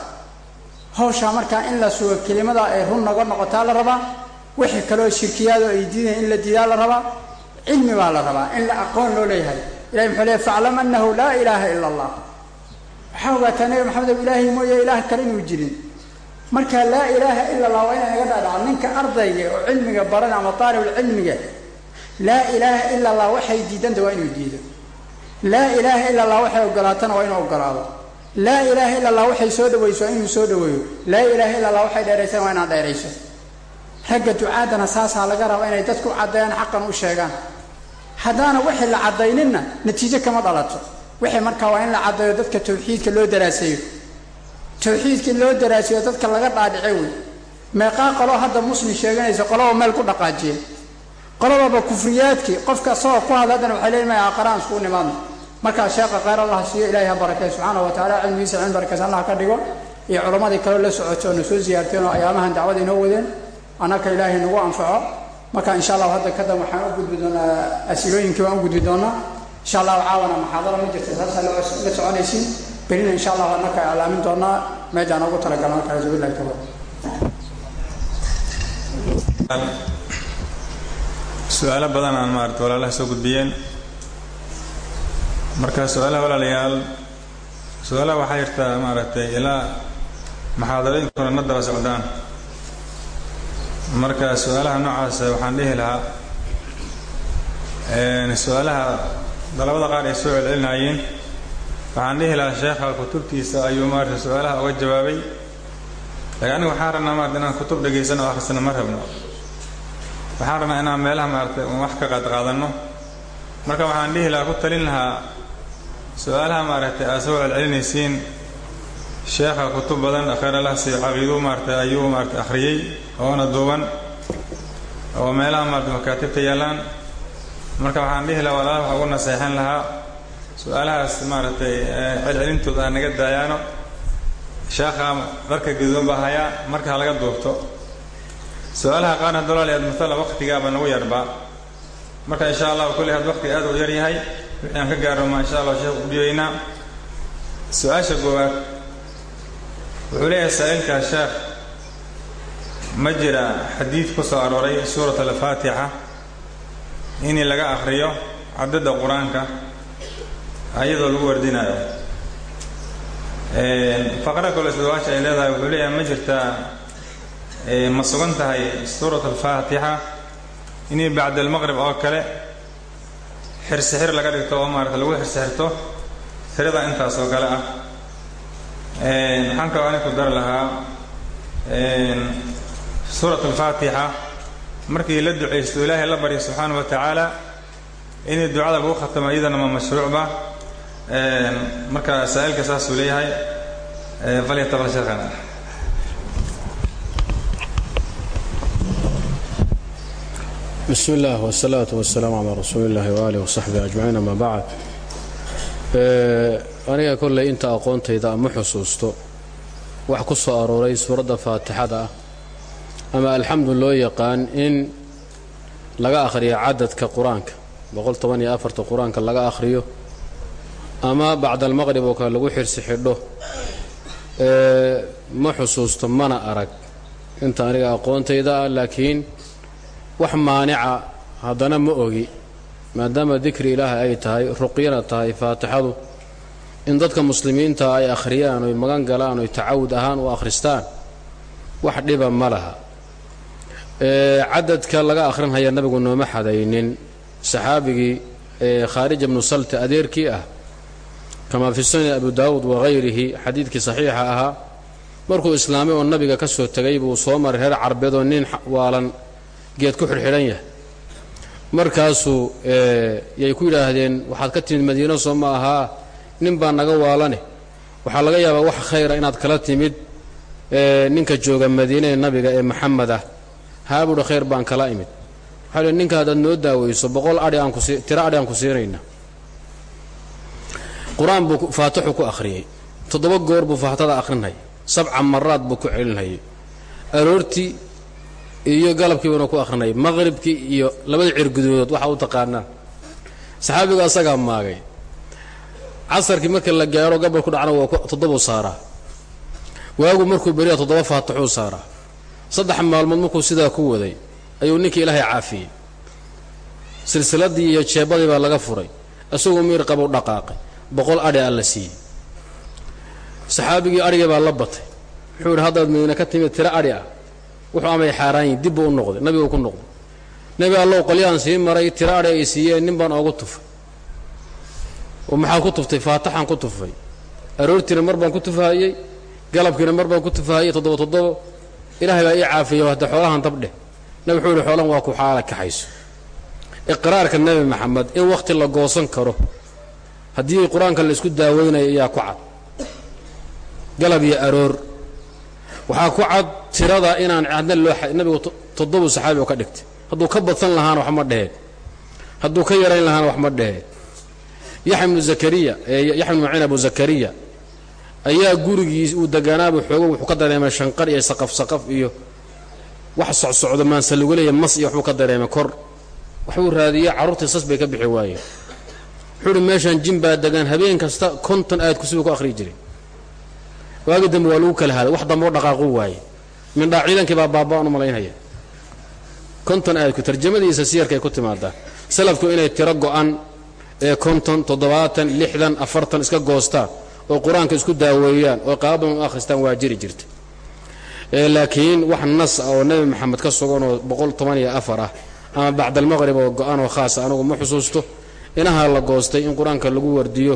Speaker 2: hawshaa markaa in la sugo kelimada ay run noga noqotaa la rabaa. Wixii kaloo shirkiyaado ay diidayan in la diidaa la rabaa. Cilmi baa la rabaa in la aqoon loo leeyahay. Ilahi muxuu leey faclam annahu laa ilaaha ila allah waxaa ogaataa nabi maxamedow ilaahay mooye ilaah kale inuu jirin. Marka laa ilaaha ila allah waa inaan iga dhaadhaco ninka ardayga oo cilmiga baran ama taalibulcilmiga laa ilaaha ila allah waxay diidanta waa inuu diido. Laa ilaaha ila allah waxay ogolaatana waa inuu ogolaado. Laa ilaaha ila allah waxay soo dhawayso waa inuu soo dhaweeyo. Laa ilaaha illa allah waxay dheeraysana waa inaan dheerayso. Ragga ducaadana saasaa laga rabaa inay dadku caddeeyaan xaqan u sheegaan. Haddaana wixii la caddayninna natiijo kama dhalato wixii markaa waa in la caddeeyo dadka tawxiidka loo daraaseeyo. Tawxiidka in loo daraaseeyo dadka laga dhaadhice wey. Meeqaa qoloo hadda muslim sheeganaysa qolaba meel ku dhaqaajiya qolababa kufriyaadkii qofka asagoo ku hadla haddana waxay leeyihiin maya aqaraan iskugu nimaadno markaa sheekha kheyr allah siiyo ilahay ha barakay subxaana wa tacala cilmigiisa cilmi barakaysa allah ka dhigo iyo culammadii kaleo la socoto oo na soo siyaarteen oo ayaamahan dacwada inoo wadeen annaka ilaahay nagu anfaco. Marka insha allahu hadda kadan waxaan u gudbi doonaa asilooyinkii waan u gudbi doonaa insha allahu caawana maxaadara ma jirta. Saasa la soconaysiin berina insha allahu annaka iclaamin doonaa meejaan ugu talagalna markaa. Jabillahi tawfiq
Speaker 3: su'aalo badan aan maarata walaalaha soo gudbiyeen. Marka su'aalaha walaalayaal su'aalaha waxaa jirtaa maaragtay ilaa maxaadarooyinka hore na daba socdaan. Marka su'aalaha noocaas waxaan dhihi lahaa su'aalaha dalabada qaar ay soo celcelinayeen. Waxaan dhihi lahaa sheekha kutubtiisa ayuu maarata su'aalaha uga jawaabay. Laakiin aniga waxaan rabnaa maarata inaan kutub dhegaysano o akhrisano ma rabno. Waxaan rabnaa inaan meelaha maaragtay wax ka qaadqaadanno marka waxaan dhihi lahaa ku talin lahaa su'aalaha maaragtay aad soo celcelinaysiin. Sheekha kutub badan allah siiyo caqiiduu maaragtay ayuu maaragtay akhriyey oona duuban. Oo meelaha maaragtay makaatibta yaallaan marka waxaan dhihi lahaa walaalaha waxa ugu naseexan lahaa su'aalahaas maaragtay celcelintooda aan naga daayaano. Sheekha dharka gaduudan baa hayaa marka ha laga duubto su'aalaha qaarna dolaal aad matala waqtigaaba nagu yarbaa marka insha allahu kulli had waqti aad u yar yahay wixii aan ka gaarno maa insha allah sheekh u dhibaynaa su'aasha koowaad wuxuu leeyahay saa'ilkaa sheekh ma jira xadiid ku soo arooray suurat alfaatixa in laga akhriyo caddada qur'aanka ayadoo lagu wardinayo. Faqra kale su'aasha ay leedahay wuxuu leeyahay ma jirtaa ma sugan tahay suurat alfaatixa? Inay bacda almaqrib oo kale xirsixir laga dhigto oo maarata lagu xirsixirto tirada intaas oo kale ah. Waxaan kaloo ani ku dari lahaa suurat alfaatixa markii la ducaysto ilaahay la barya subxaana wa tacaala inay ducada lagu khatamo iyadana ma mashruucba marka saa'ilka saasuu leeyahay falyataqal sheekhana
Speaker 1: bismi illaah wsalaatu wasalaamu calaa rasuuli illahi waaalih wasaxbihi ajmaciin ama bacd. Aniga kolley inta aqoontayda ma xusuusto. Wax ku soo arooray suuradda faatixada ah ama alxamdu loo yaqaan in laga akhriyo cadadka qur'aanka boqol toban iyo afarta qur'aanka laga akhriyo ama bacda almaqrib oo kale lagu xirsi xidho ma xusuusto mana arag. Inta aniga aqoontayda ah laakiin wax maanica haddana ma ogi maadaama dikri ilaahay ay tahay ruqyana tahay faatixadu in dadka muslimiinta ay akhriyaan oy magan galaan oy tacawud ahaan u akhristaan wax dhiba ma laha cadadka laga akhrinhaya nabigu nooma xadaynin. Saxaabigii khaarija bnu salti adeerkii ah kamaa fi sunani abu daawuud wahayrihi xadiidkii saxiixa ahaa markuu islaamay oo nabiga ka soo tegay buu soo maray reer carbeed nin waalan geed ku xidhxidhan yahay. Markaasuu yay ku yidhaahdeen waxaad ka timid madiino soo ma ahaa nin baa naga waalane. Waxaa laga yaabaa wax khayra inaad kala timid ninka jooga madiine ee nabiga ee maxamed ah haabuudha khayr baan kala imid. Waxaa li ninka haddaad noo daaweyso boqol adhi aan kusi tiro adhi aan ku siinayna qur'aan buu faatixu ku akhriyey. Toddoba goor buu faatixada akhrinhayay sabca maraad buu ku celinhayay aroortii iyo galabkiibuna ku akhrinayay maqribkii iyo labada cirgudoodood waxa u taqaanaa. Saxaabiga asagaa maagay. Casarkii marka la gaaro gabal ku dhacna waa toddobuu saaraa. Waagu markuu beriya toddoba faatixuu saaraa saddex maalmood markuu sidaa ku waday ayuu ninkii ilaahay caafiyey. Silsiladii iyo jeebadii baa laga furay. Isagoo miir qabuu dhaqaaqay. Boqol adhi a la siiyey. Saxaabigii adhigii baa la batay. Wuxuu yidhi haddaad madiine ka timid tiro adhi ah. Wuxuu amay xaaraan yihiin dib buu u noqday. Nabiguu ku noqday. Nebi allow qolyaan sii maray tiro adhi ay siiyeen nin baan oogu tufay. Oo maxaad ku tuftay? Faataxaan ku tufay. Aroortiina mar baan ku tufahayey galabkiina mar baan ku tufahayey toddoba toddobo ilaahay baa ii caafiyo hadda xoolahan dabdheh nabi wuxuu yidhi xoolan waa ku xaala kaxayso iqraarka nebi maxamed in wakhti la goosan karo haddii qur'aanka la isku daaweynayo ayaa ku cad. Galab iyo aroor. Waxaa ku cad tirada inaan cadna loo nabigu toddobu saxaabi oo ka dhigtay. Hadduu ka badsan lahaana wax ma dheheen. Hadduu ka yarayn lahaana wax ma dheheen. Yaxya ibnu zakariya yaxya ibnu maciin abu zakariya ayaa gurigiis uu deganaaba xoogo wuxuu ka dareemay shanqar iyo saqaf saqaf iyo wax socsocdo maanse lagu mas iyo waxbuu ka dareemay kor. Waxbuu raadiyey carruurtii sas bay ka bixi waayeen wuxuu uhi meeshaan jin baa degan habeen kasta konton aad kusibuu ku akhriyi jiray waagi dambe waa lagu kala haaday wax dambe oo dhaqaaqu waaye. Mindhaa ciidankii baa baaba-an u malaynaya. Konton aadku tarjamadiisa siyarkaay ku timaadaa salafku inay tiro go-an ee konton toddobaatan lixdan afartan iska goostaan oo qur'aanka isku daaweeyaan oo qaabadan u akhristaan waa jiri jirta laakiin wax nas ah oo nebi maxamed ka sugan oo boqol toban iyo afar ah ama bacdalmaqrib oo go-an oo khaasa anigu ma xusuusto inaha la goostay in qur'aanka lagu wardiyo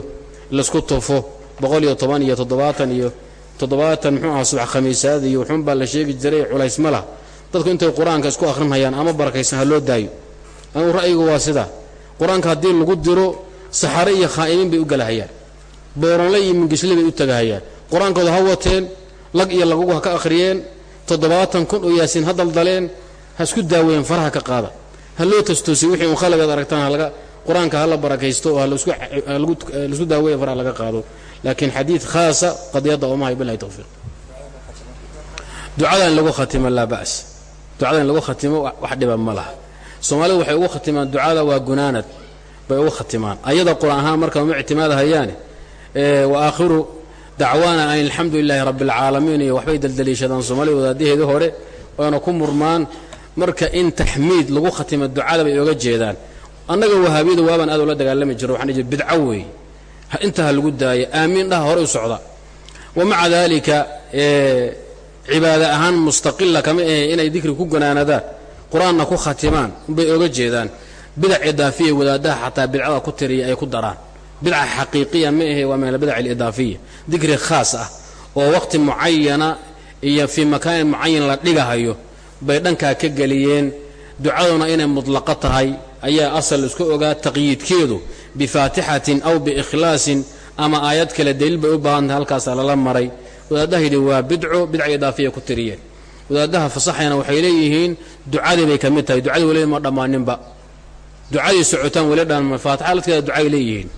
Speaker 1: la isku tufo boqol iyo toban iyo toddobaatan iyo toddobaatan muxuu aha subax khamiisaad iyo wuxuunbaa la sheegi jiray culays ma lah dadku intay qur'aanka isku akhrinhayaan ama barakaysan ha loo daayo. Anigu ra'yigu waa sidaa qur'aanka haddii lagu diro saxare iyo khaa'imiin bay u galahayaan booronle iyo mingishle bay u tagahayaan. Qur'aankooda ha wateen lag iyo lagugu ha ka akhriyeen toddobaatan kun oo yaasiin ha daldaleen ha isku daaweeyeen faraha ka qaada. Ha loo tastoosiy wixii un khalabeed aragtaan halaga qur'aanka ha la barakaysto oo halaisku daaweeya faraha laga qaado. Laakiin xadiid khaasa qadiyadda oomahay bilahi towfiiq ducada lagu khatimo laa ba's ducada in lagu khatimo wax dhiba ma laha. Soomaalidu waxay ugu khatimaan ducada waa gunaanad bay ugu khatimaan. Ayada qur'aan ahaan marka uma ictimaadahayaane wa aakhiru dacwaana an alxamdu lilaahi rabbi alcaalamiin iyo waxbay daldaliishadaan soomaalida wadaadaheedii hore waana ku murmaan marka in taxmiid lagu khatimo ducada bay oga jeedaan. Annaga wahaabiyada waabaan aad ula dagaalami jiro waxaan dhihi bidco weeye inta ha lagu daaya aamiin dhaha hore u socda. Wa maca daalika cibaada ahaan mustaqila kama ahe inay dikri ku ganaanadaan qur'aanna ku khatimaan unbay oga jeedaan. Bidac idaafiya wadaadaha xataa bidcada ku tiriya ay ku daraan bidca xaqiiqiya ma ahe waa min albidac alidaafiya. Dikri khaas ah oo waqti mucayana iyo fii makaanin mucayan la dhigahayo bay dhankaa ka geliyeen. Ducaduna inay mutlaqo tahay ayaa asal isku ogaa taqyiidkeedu bifaatixatin aw biikhlaasin ama aayad kale daliil bay u baahantahay halkaasaa lala maray. Wadaadaha yidhi waa bidco bidca idaafiya ku tiriyeen. Wadaadaha fasaxayna waxay leeyihiin ducadii bay ka mid tahay. Ducadii weli ma dhammaaninba ducadii socotaan weli dhamma faatixa ladkeeda ducay leeyihiin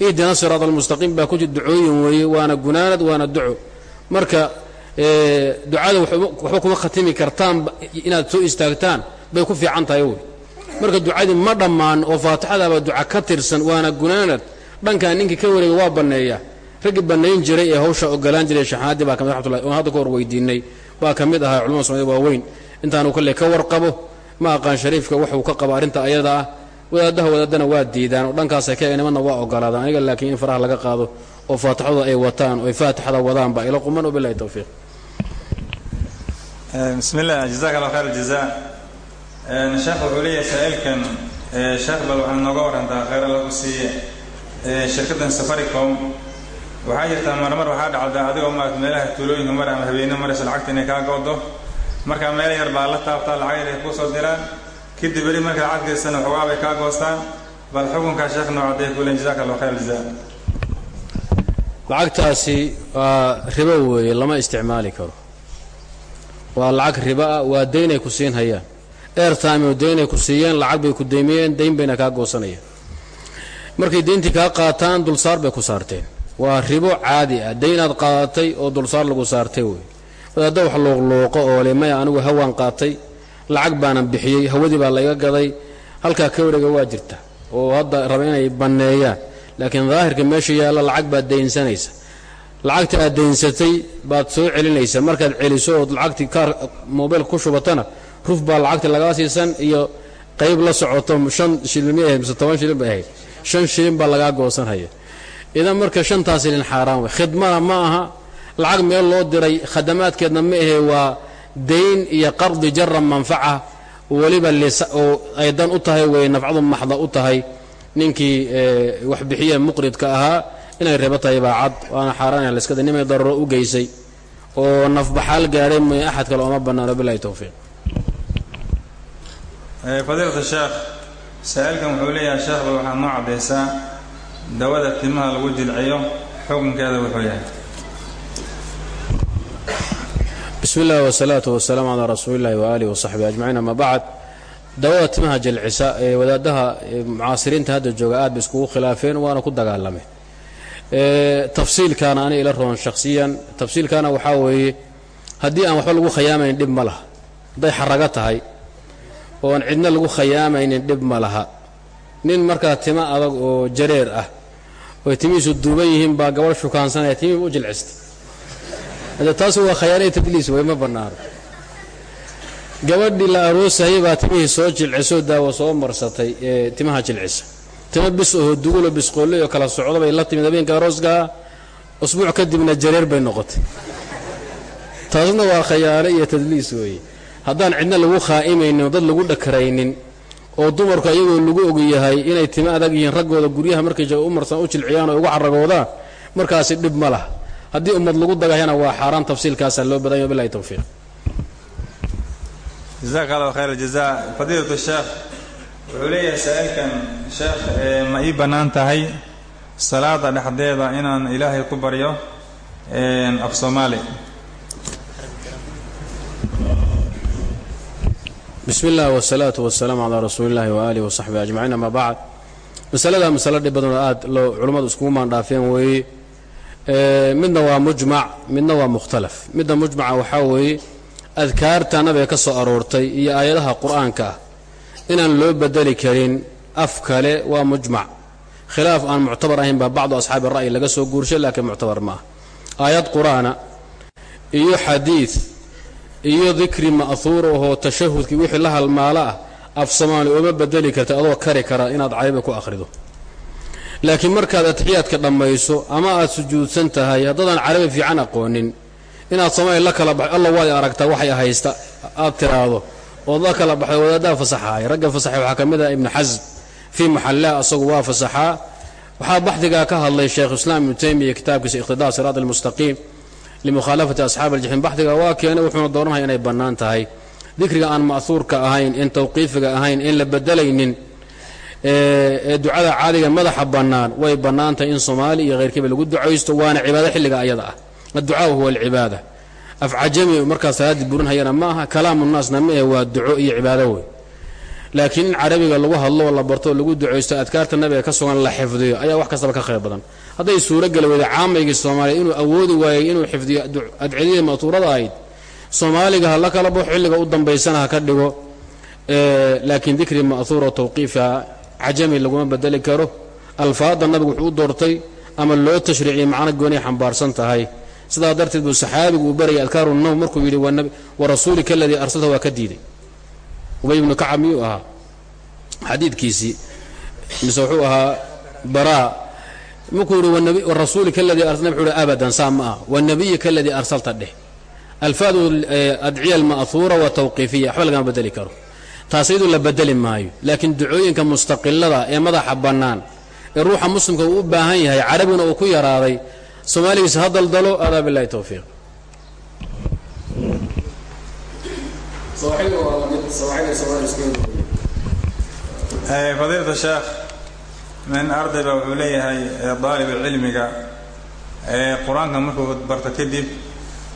Speaker 1: ihdina siraad almustaqiim baa ku jir ducooyin weeye waana gunaanad waana duco. Marka ducada waxba kuma khatimi kartaan inaad soo istaagtaan bay ku fiican tahay wey. Marka ducadii ma dhammaan oo faatixadaaba duca ka tirsan waana gunaanad. Dhankaa ninkii ka wareega waa banneeya. Raggii bannayn jiray ee hawsha ogolaan jiray shaxaadii baa ka mid raxmatullahi oon hadda ka hor weydiinay baa ka mid ahaa culamada soomaalida waaweyn. Intaanu kolley ka warqabo ma aqaan shariifka waxuu ka qabo arrinta ayada ah wadaadaha wadaadana waa diidaan oo dhankaasay ka nimanna waa ogolaadaan. Aniga laakiin in faraha laga qaado oo faatixadu ay wataan oo faatixada wadaan baa ila quman wabilahi towfiiq
Speaker 3: bismi illah jazaak allah khayr aljaza sheekh wuxuu leeyahay saa-iilkan sheekh bal waxaad nooga warantaa khayr alla ku siiye safaricom. Waxaa jirtaa marmar waxaa dhacda adigoo maarata meelaha tuulooyinka mar ama habeene maraysa lacagta inay kaa goodo markaa meel yar baa la taabtaa lacag yar kuu soo diraan kadib beri marka lacag geysana xogaa bay kaa goostaan bal xukunkaa sheekh noo caddeey kulen jazaak allah khayr aljaza
Speaker 1: lacagtaasi waa ribo weeye lama isticmaali karo. Waa lacag ribo ah waa daynay ku siin hayaan. Airtime oo daynay ku siiyeen lacag bay ku daymiyeen dayn bayna kaa goosanayaan. Markay dayntii kaa qaataan dulsaar bay ku saarteen. Waa ribo caadi ah daynaad qaadatay oo dulsaar lagu saartay wey wadaadda wax luuqluuqo oo le maya anigu hawaan qaatay lacag baanan bixiyey hawadii baa layga gaday halkaa ka wareega waa jirta oo hadda raba inay banneeyaan. Laakiin daahirka meesha yaalla lacag baad daynsanaysa. Lacagta aad daynsatay baad soo celinaysa. Markaad celiso ood lacagtii kaar mobaylka ku shubatana ruf baa lacagta lagaa siisan iyo qayb la socoto shan shilin ahayd mise toban shilin bay ahayd. Shan shilin baa lagaa goosanhaya idan marka shantaa shilin xaaraan wey khidmana ma aha lacag meel loo diray khadamaadkeedna ma ahe waa dayn iyo qardi jara manfaca weliba oo ay dan u tahay way nafcadu maxda u tahay. Ninkii wax bixiye muqridka ahaa inay ribo tahay baa cad waana xaaraan laskada nimay daruro u geysay. Oo nafbaxaal gaadhay may axad kale ooma bannaano bilahi towfiiq
Speaker 3: fadiilata sheekh saa-iilkan wuxuu leeyahay sheekh bal waxaad noo caddaysaa dawada timaha lagu jilciyo xukunkeeda wuxuu yahay
Speaker 1: bismi illahi wasalaatu wasalaamu calaa rasuuli illahi waaalihi wasaxbihi ajmaciin ama bacd. Dawada timaha jilcisa ee wadaadaha mucaasiriinta hadda jooga aad bay iskugu khilaafeen waana ku dagaalameen tafsiilkaana ani ila roon shakhsiyan tafsiilkaana waxaa weeye haddii aan waxba lagu khayaamaynin dhib ma laha. Hadday xarago tahay oo aan cidna lagu khayaamaynin dhib ma laha. Nin markaa timo adag oo jareer ah oy timihiisu duuban yihiin baa gabadh shukaansanaya timihiiba u jilcista taasi waa khayaanay tadliis way ma bannaano. Gabadhii la aroosayay baa timihii soo jilcisoo daawo soo marsatay ee timaha jilcisa. Timo bis oho dugulo bisqoolley oo kala socdo bay la timid habeenka arooskaa usbuuc kadibna jareer bay noqotay. Taasna waa khayaano iyo tadliis weeye haddaan cidna lagu khaa'imaynin dad lagu dhakaraynin oo dumarku ayagoo lagu og yahay inay timo adag yihiin raggooda guryaha markay u marsan u jilciyaan oo ugu xaragoodaan markaasi dhib ma laha haddii ummad lagu dagayana waa xaaraan tafsiilkaasaa loo badanya bilahi towfiiq
Speaker 3: jazaak allah khayr aljaza fadiilatu sheekh wuxuu leeyahay saa-iilkan sheekh ma ii bannaan tahay salaada dhexdeeda inaan ilaahay ku baryo af soomaali.
Speaker 1: Bismi illah wsalaatu wasalaamu calaa rasuuli illahi waaalihi wasaxbihi ajmaciin ama bacd. Masaladaa masalo dhib badanoo aad loo culummadu iskugu maandhaafeen weeye midna waa mujmac midna waa mukhtalaf. Midda mujmaca waxaa weeye adkaarta nabiga ka soo aroortay iyo aayadaha qur'aanka ah. Inaan loo bedeli karin af kale waa mujmac. Khilaaf aan muctabar ahayn baa bacdu asxaabi ra'yi laga soo guurshay laakiin muctabar ma ah aayad qur'aana iyo xadiid iyo dikri ma'huur ahoo tashahudkii wixii la halmaalo ah af soomaali ooma bedeli karta adoo kari kara inaad carabi ku akhrido laakiin markaad atixiyaadka dhammayso ama aad sujuudsan tahay haddadaan carabi fiican aqoonin inaad soomaali la kala baxo alla waad aragtaa waxay haysta aad tiraahdo ood la kala baxday wadaaddaa fasaxaay ragga fasaxay waxaa ka mid ah ibnu xasm fii maxallaha asagu waa fasaxaa waxaa baxdigaa ka hadlay sheekh islaam ibnu taymiya kitaabkiisa iqtidaa siraat almustaqiim limukhaalafati asxaabi aljaxiim baxdiga waa keenay wuxuuna dooranaya inay bannaan tahay. Dikriga aan ma'huurka ahayn in tawqiifiga ahayn in la bedelaynin ee ducada caadiga madaxa bannaan. Way bannaan tahay in soomaali iyo khayrkiiba lagu ducaysto waana cibaado xilliga ayada ah. Adducaau huwa alcibaada. Af cajami markaa salaaddii burinhayana ma aha kalaamu naasna ma ahe waa duco iyo cibaado wey. Laakiin in carabiga lagu hadlo oo la barto lagu ducaysto adkaarta nabiga ka sugan la xifdiyo ayaa wax kastaba ka khayr badan. Hadday suurogeli weyda caamaygii soomaaliya inuu awoodi waayey inuu xifdiyo adciyadii ma'tuurada ahayd soomaaliga ha la kala baxo xilliga u dambaysana ha ka dhigo laakiin dikri ma'huur oo tawqiifa cajami laguma bedeli karo. Alfaadda nabigu wuxuu u doortay ama loo tashriiciyey macno gooniay xambaarsan tahay. Sidaa darteed buu saxaabigu uu barayay adkaaru nawm markuu yidhi wa rasuulika aladii arsalta waa ka diiday. Ubay ibnu kacab miyuu ahaa? Xadiidkiisii mise wuxuu ahaa baraa. Markuu yidhi warasuulika aladii arsalta wuxuu yidhi abadan saa ma ah wanabiyika aladii arsalta dheh. Alfaadu adciya alma'huura wa tawqiifiya waxba lagama bedeli karo taas iyadu la bedeli maayo. Laakiin ducooyinka mustaqilada ee madaxa bannaan ee ruuxa muslimka uu u baahan yahay carabiguna uu ku yaraaday soomaaligiisa ha daldalo adaa bilahi towfiiq
Speaker 3: fadiilata sheekh min arday baa wuxuu leeyahay daalib cilmiga qur'aanka markuu barto kadib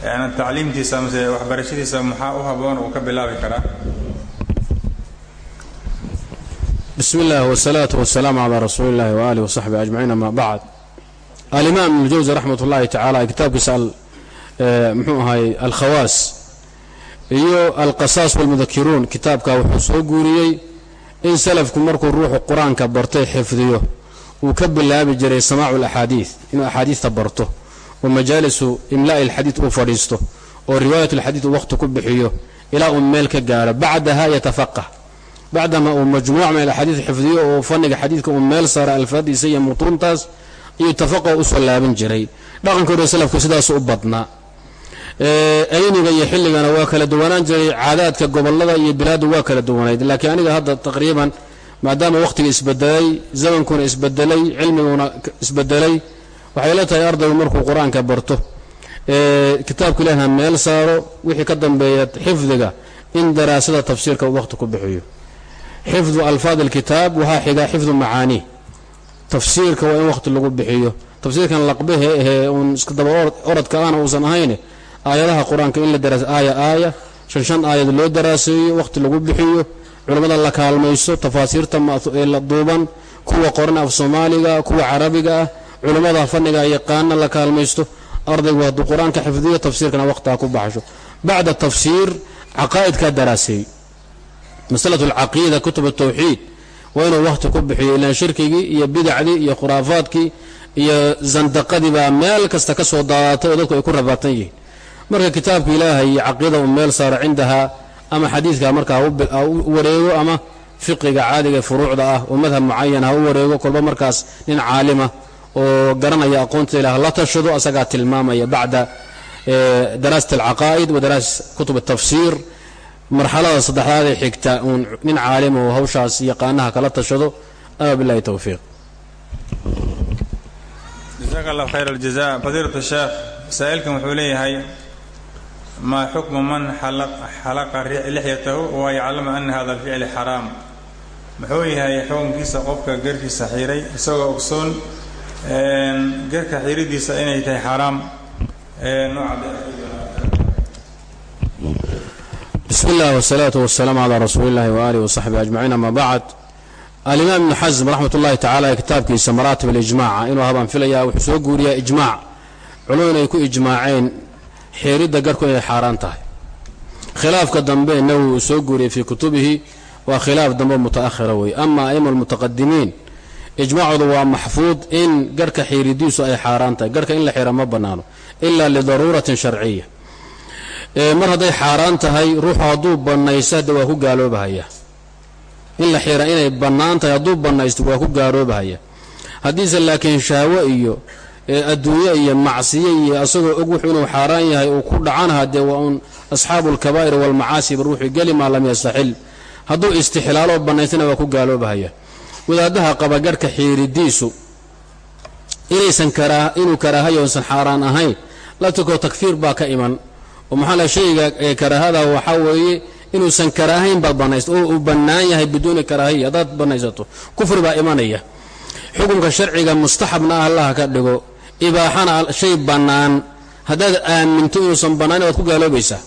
Speaker 3: yani tacliimtiisa mase waxbarashadiisa maxaa u haboon uu ka bilaabi karaa
Speaker 1: bismi اllah wالsalaaةu waالsalaamu calى rasuuli اllahi waaalih wasaxbi ajmaciin ama bacd alimaam ibn اljawsi raxmat ullahi tacala kitaabkiisa mxuu ahay alkhawaas iyo alqasaas wاlmudakiruun kitaabka wuxuu soo guuriyey in salafku markuu ruuxu qur-aanka bartay xifdiyo uu ka bilaabi jiray samaacu اlaxaadiid inuu axaadiista barto oo majaalisu imla'i اlxadiid uu fadhiisto oo riwaayat اlxadiid uu wakhti ku bixiyo ilaa uu meel ka gaaro bacdaha yatafaqah bacdama uu majmuuc min alaxaadiid xifdiyo oo fanniga xadiidka uu meel saara alfaadiisa iyo mutuuntaas ayuu tafaqo u soo laaban jiray dhaqanka salafku sidaasu u badnaa ayniga iyo xilligana waa kala duwanaan jiray caadaadka gobollada iyo bilaaddu waa kala duwanayd laakiin aniga hadda taqriiban maadaama wakhtiga isbedelay zamankuna isbedelay cilmiguna isbedelay waxay la tahay ardaygu markuu qur'aanka barto kitaabka ilahna meel saaro wixii ka dambeeya xifdiga in daraasada tafsiirka uu wakhti ku bixiyo xifdu alfaad alkitaab waxaa xiga xifdu macaanii tafsiirka waa in wakhti lagu bixiyo. Tafsiirkan laqbehe ahee uun iska daba oradka ahna uusan ahayn aayadaha qur'aanka in la daraas aaya aaya shan shan aayad loo daraaseeyo wakhti lagu bixiyo culammada la kaalmayso tafaasiirta la duuban kuwa qoran af soomaaliga kuwa carabiga ah culammada fanniga yaqaana la kaalmaysto ardaygu hadduu qur'aanka xifdiyo tafsiirkana wakhtiha ku baxsho. Bacda tafsiir caqaa'idkaa daraaseey masalatu alcaqiida kutub altawxiid waa inuu wakhti ku bixiyo ilaan shirkigii iyo bidacdii iyo khuraafaadkii iyo zandaqadii baa meel kasta ka soo daadatay oo dadku ay ku rabaatan yihiin. Marka kitaabka ilaahay iyo caqiida uu meel saaro cindaha ama xadiidka markaa u wareego ama fiqiga caadiga ee furuucda ah oo madhab mucayan ha u wareego kolba markaas nin caalima oo garanaya aqoonta ilaah la tashado asagaa tilmaamaya bacda daraasat alcaqaa'id wa daraas kutub atafsiir marxalada saddexdaad ee xigta uun nin caalima oo hawshaas yaqaanaha kala tashado ama bilahi towfiiq
Speaker 3: jasaaka allah khayr aljaza fadiilatu sheekh saa'ilkan wuxuu leeyahay maa xukmu man xalaqa lixyatahu wa yaclama ana hada alficli xaraam. Muxuu yahay xukunkiisa qofka gerkiisa xiray isagoo ogsoon gerka xiridiisa inay tahay xaaraam
Speaker 1: bsm اllah wsalaatu wasalaamu calaa rasuuli illahi waaalihi wasaxbi ajmaciin ama bacd alimaam ibnu xasm raxmat ullahi tacala ee kitaabkiisa maraatib alijmaaca inuu habaan filaya wuxuu soo guuriyaa ijmaac culimadu inay ku ijmaaceen xeeridda garhku inay xaaraan tahay. Khilaafka dambe nawowi uu soo guuriyey fii kutubihi waa khilaaf dambe muta'ahira weeye ama aima almutaqadimiin ijmaacooda waa maxfuud in garhka xiiridiisu ay xaaraan tahay. Garhka in la xira ma bannaano ila lidaruuratin sharciya mar hadday xaaraan tahay ruuxu hadduu bannaysto hadde waa ku gaaloobahaya in la xira inay bannaan tahay hadduu bannaysto waa ku gaaloobahaya haddiise laakiin shahwo iyo adduunye iyo macsiye iyo asagoo og wuxuu inuu xaaraan yahay uu ku dhacanaha dee waa uun asxaabu alkabaa'ir waalmacaasiba ruuxii geli maa lam yastaxil hadduu istixlaaloo bannaystana waa ku gaaloobahaya wadaadaha qaba garhka xiiridiisu inaysan inuu karaahayo uusan xaaraan ahayn laftirkoo takfiir baa ka iman oo maxaa la shayga ee karaahada waxaa weeye inuusan karaahayn baad bannaysto oo uu bannaan yahay biduuni karaahiya haddaad bannaysato kufri baa imanaya. Xukunka sharciga mustaxabna ah allaha ka dhigo ibaaxana shay bannaan. Haddaad aaminto inuusan bannaanin waad ku gaaloobaysaa.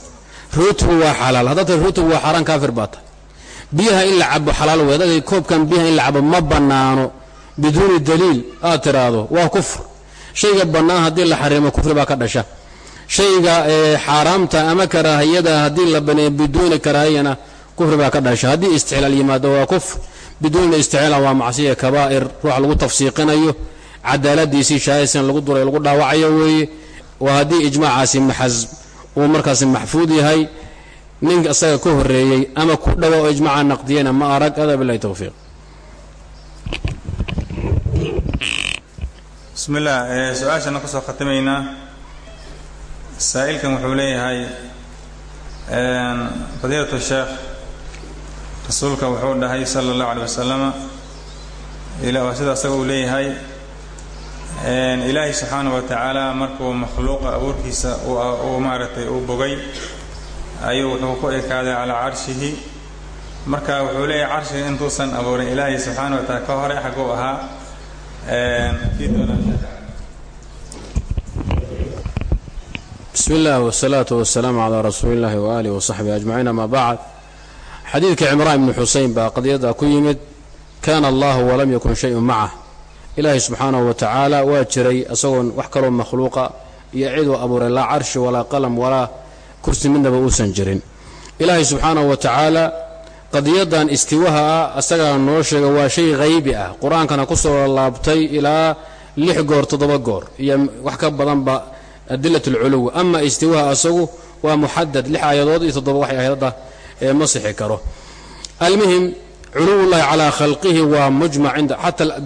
Speaker 1: Rootigu waa xalaal haddaad tahay rootigu waa xaaraan kaafir baa tahay. Biyaha in la cabo xalaal wey haddaad koobkan biyaha in la cabo ma bannaano biduuni daliil aad tiraahdo waa kufr. Shayga bannaan haddii la xarimo kufri baa ka dhasha shayga xaaraamta ama karaahiyada haddii la baneeyo biduuni karaahiyana kufri baa ka dhasha. Haddii istixlaal yimaado waa kufr biduuni istixlaal waa macsiya kabaa'ir ruux lagu tafsiiqinayo cadaaladiisii shaahaysan lagu duray lagu dhaawacayo weeye. Waa haddii ijmaacaasi maxas uu markaasi maxfuud yahay nin isaga ka horreeyey ama ku dhawa oo ijmaaca naqdiyana ma arag hada bilahi towfiiq
Speaker 3: bismi su'aashana ku soo khatimaynaa saa'ilkan wuxuu leeyahay fadiilatu sheekh rasuulka wuxuu dhahay sala allahu aleyh wasalama waa sida asaga uu leeyahay ilaahay subxaana wa tacaala markuu makhluuqa abuurkiisa uu maaragtay uu bogay ayuu wuxuu ku ekaaday calaa carshihi. Marka wuxuu leeyahay carshiga intuusan abuurin ilaahay subxaana wa taala ka hore xagguu ahaa
Speaker 1: bismi illah wsalaatu wasalaamu calaa rasuuli illahi waaalih wasaxbihi ajmaciin ama bacd xadiidka cimraan ibni xusein baa qadiyadda ku yimid kaana allahu walam yakun shayun macah ilaahay subxaanahu wa tacaala waa jiray isagoon wax kaloo makhluuqa iyo ciduu abuuray laa carshi walaa qalam walaa kursi midnaba uusan jirin. Ilaahay subxaanahu wa tacaala qadiyadan istiwaha ah asagaa noo sheega waa shay haybi ah. Qur'aankana ku soo laabtay ilaa lix goor toddoba goor iyo wax ka badanba adilat alculuwi. Ama istiwaha asagu waa muxadad lix aayadood iyo toddoba waxay aayadda ee ma sixi karo. Almuhim culuwullahi calaa khalqihi waa mujmac cinda xataa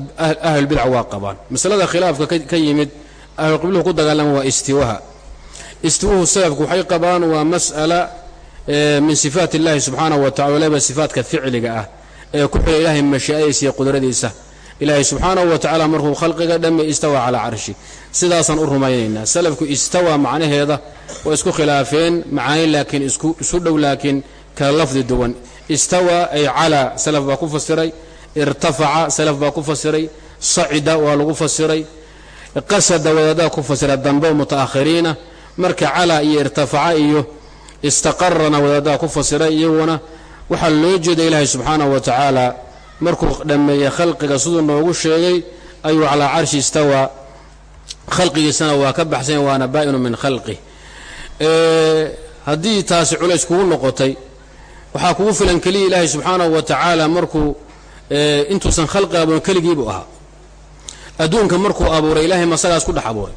Speaker 1: ahlulbidca waa qabaan. Masalada khilaafka ka yimid ahlulqibluhu ku dagaalama waa istiwaha istiwuhu salafku waxay qabaan waa mas'ala min sifaat illahi subxaanahu wa tacala waliba sifaatka ficliga ah ee ku xila ilahay mashii'adiisa qudradiisa ilaahay subxaanahu wa tacaala markuu khalqiga dhamme istawa calaa carshi sidaasaan u rumaynaynaa. Salafku istawa macnaheeda waa isku khilaafeen macaani laakiin isu dhow laakiin kala lafdi duwan. Istawa ay calaa salaf baa ku fasiray. Irtafaca salaf baa ku fasiray. Sacida waa lagu fasiray. Qasada wadaadaha ku fasira dambe muta'ahiriina marka calaa iyo irtafaca iyo istaqarana wadaadaha ku fasiray iyaguna waxaa loo jeeda ilaahay subxaanahu wa tacaala markuu dhammeeyey khalqiga siduu noogu sheegay ayuu calaa carshi istawaa khalqigiisana waa ka baxsanya waana baa'inu min khalqih haddii taasi culays kugu noqotay waxaa kugu filan keliya ilaahay subxaanahu wa tacaala markuu intuusan khalqi abuurin keligiibuu ahaa. Adduunka markuu abuuray ilaahay masagaas ku dhex abuuray.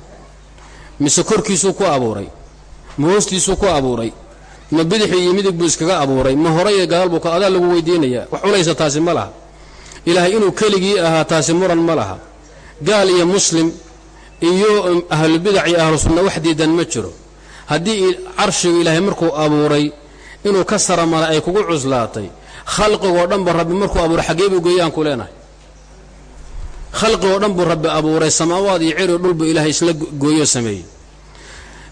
Speaker 1: Mise korkiisuu ku abuuray ma hoostiisuu ku abuuray ma bidixii iyo midig buu iskaga abuuray ma hore iyo gadaal buu ka adaa lagu weydiinayaa. Wax culaysa taasi ma laha ilaahay inuu keligii ahaa taasi muran ma laha. Gaal iyo muslim iyo ahlubidac iyo ahlu sunna wax diidan ma jiro. Haddii carshigu ilaahay markuu abuuray inuu ka saramala ay kugu cuslaatay khalqigoo dhan ba rabbi markuu abuuray xaggee buu geeyaan ku leenahay. Khalqigoo dhan buu rabbi abuuray samaawaad iyo ciri dhulbuu ilaahay isla gooyo sameeyey.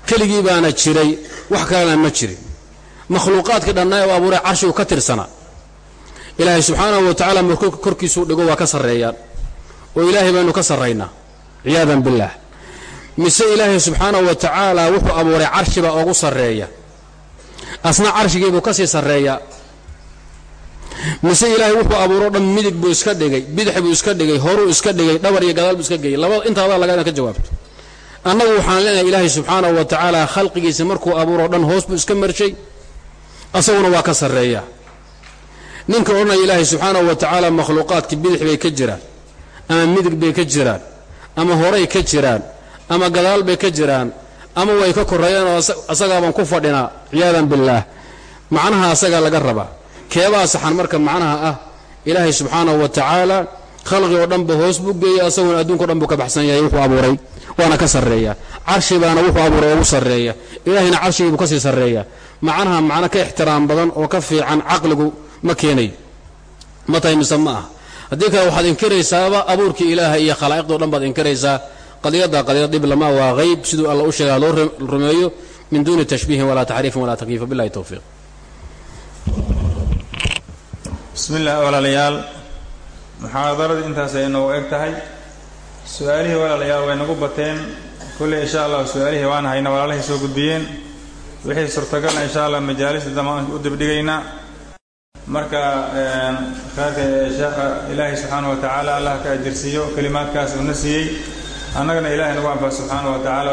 Speaker 1: Keligii baana jiray wax kalena ma jirin makhluuqaadkii dhannaa u abuuray carshigu ka tirsanaa ilaahay subxaanahu wa tacaala markuu korkiisuu dhigo waa ka sarreeyaan oo ilaahay baynu ka sarraynaa ciyaadan billaah mise ilaahay subxaanahu wa tacaala wuxuu abuuray carshibaa ogu sarreeya. Asna carshigiibuu ka sii sarreeyaa mise ilaahay wuxuu abuuro dhan midig buu iska dhigay bidix buu iska dhigay horuu iska dhigay dhabar iyo gadaal buu iska geeyay labada intaadaa laga inaad ka jawaabto. Annagu waxaan leenahay ilaahay subxaanahu wa tacaala khalqigiisa markuu abuuroo dhan hoos buu iska marshay asaguna waa ka sarreeyaa ninka odhanaya ilaahay subxaanahu wa tacaala makhluuqaadka bidix bay ka jiraan ama midig bay ka jiraan ama horay ka jiraan ama gadaal bay ka jiraan ama way ka korreeyeen oo asagaabaan ku fadhinaa ciyaadan billaah. Macnaha asagaa laga rabaa. Keebaa saxan marka macnaha ah ilaahay subxaanahu wa tacaala khalqi oo dhanba hoos buu geeyey asaguna adduunka o dhan buu ka baxsan yahay wuxuu abuuray waana ka sarreeya carshi baana wuxuu abuuray ugu sarreeya ilaahayna carshigii buu ka sii sarreeya macnaha macno ka ixtiraam badan oo ka fiican caqligu ma keenayo ma tahay mise ma ah haddii kale waxaad inkiraysaaba abuurkii ilaahay iyo khalaa'iqdo dhan baad inkiraysaa. Qadiyadda qadiyad dhib lama waa hayb siduu alla u sheega loo rumeeyo min duuni tashbiihin walaa taxriifin walaa takyiifa billahi towfiiq
Speaker 3: bismi illah walaalayaal muxaadaradii intaasay inoogu eg tahay? Su'aalihii walaalayaal way nagu bateen. Kulley insha allah su'aalihii waan hayna walaalahay soo gudbiyeen. Wixii suurtagalna insha allah majaalista damaan u dibdhigaynaa marka sheekha ilaahay subxaana wa tacaala allah ka ajirsiiyo kelimaadkaas uuna siiyey annagana ilahay nagu anfac subxaana wa tacaala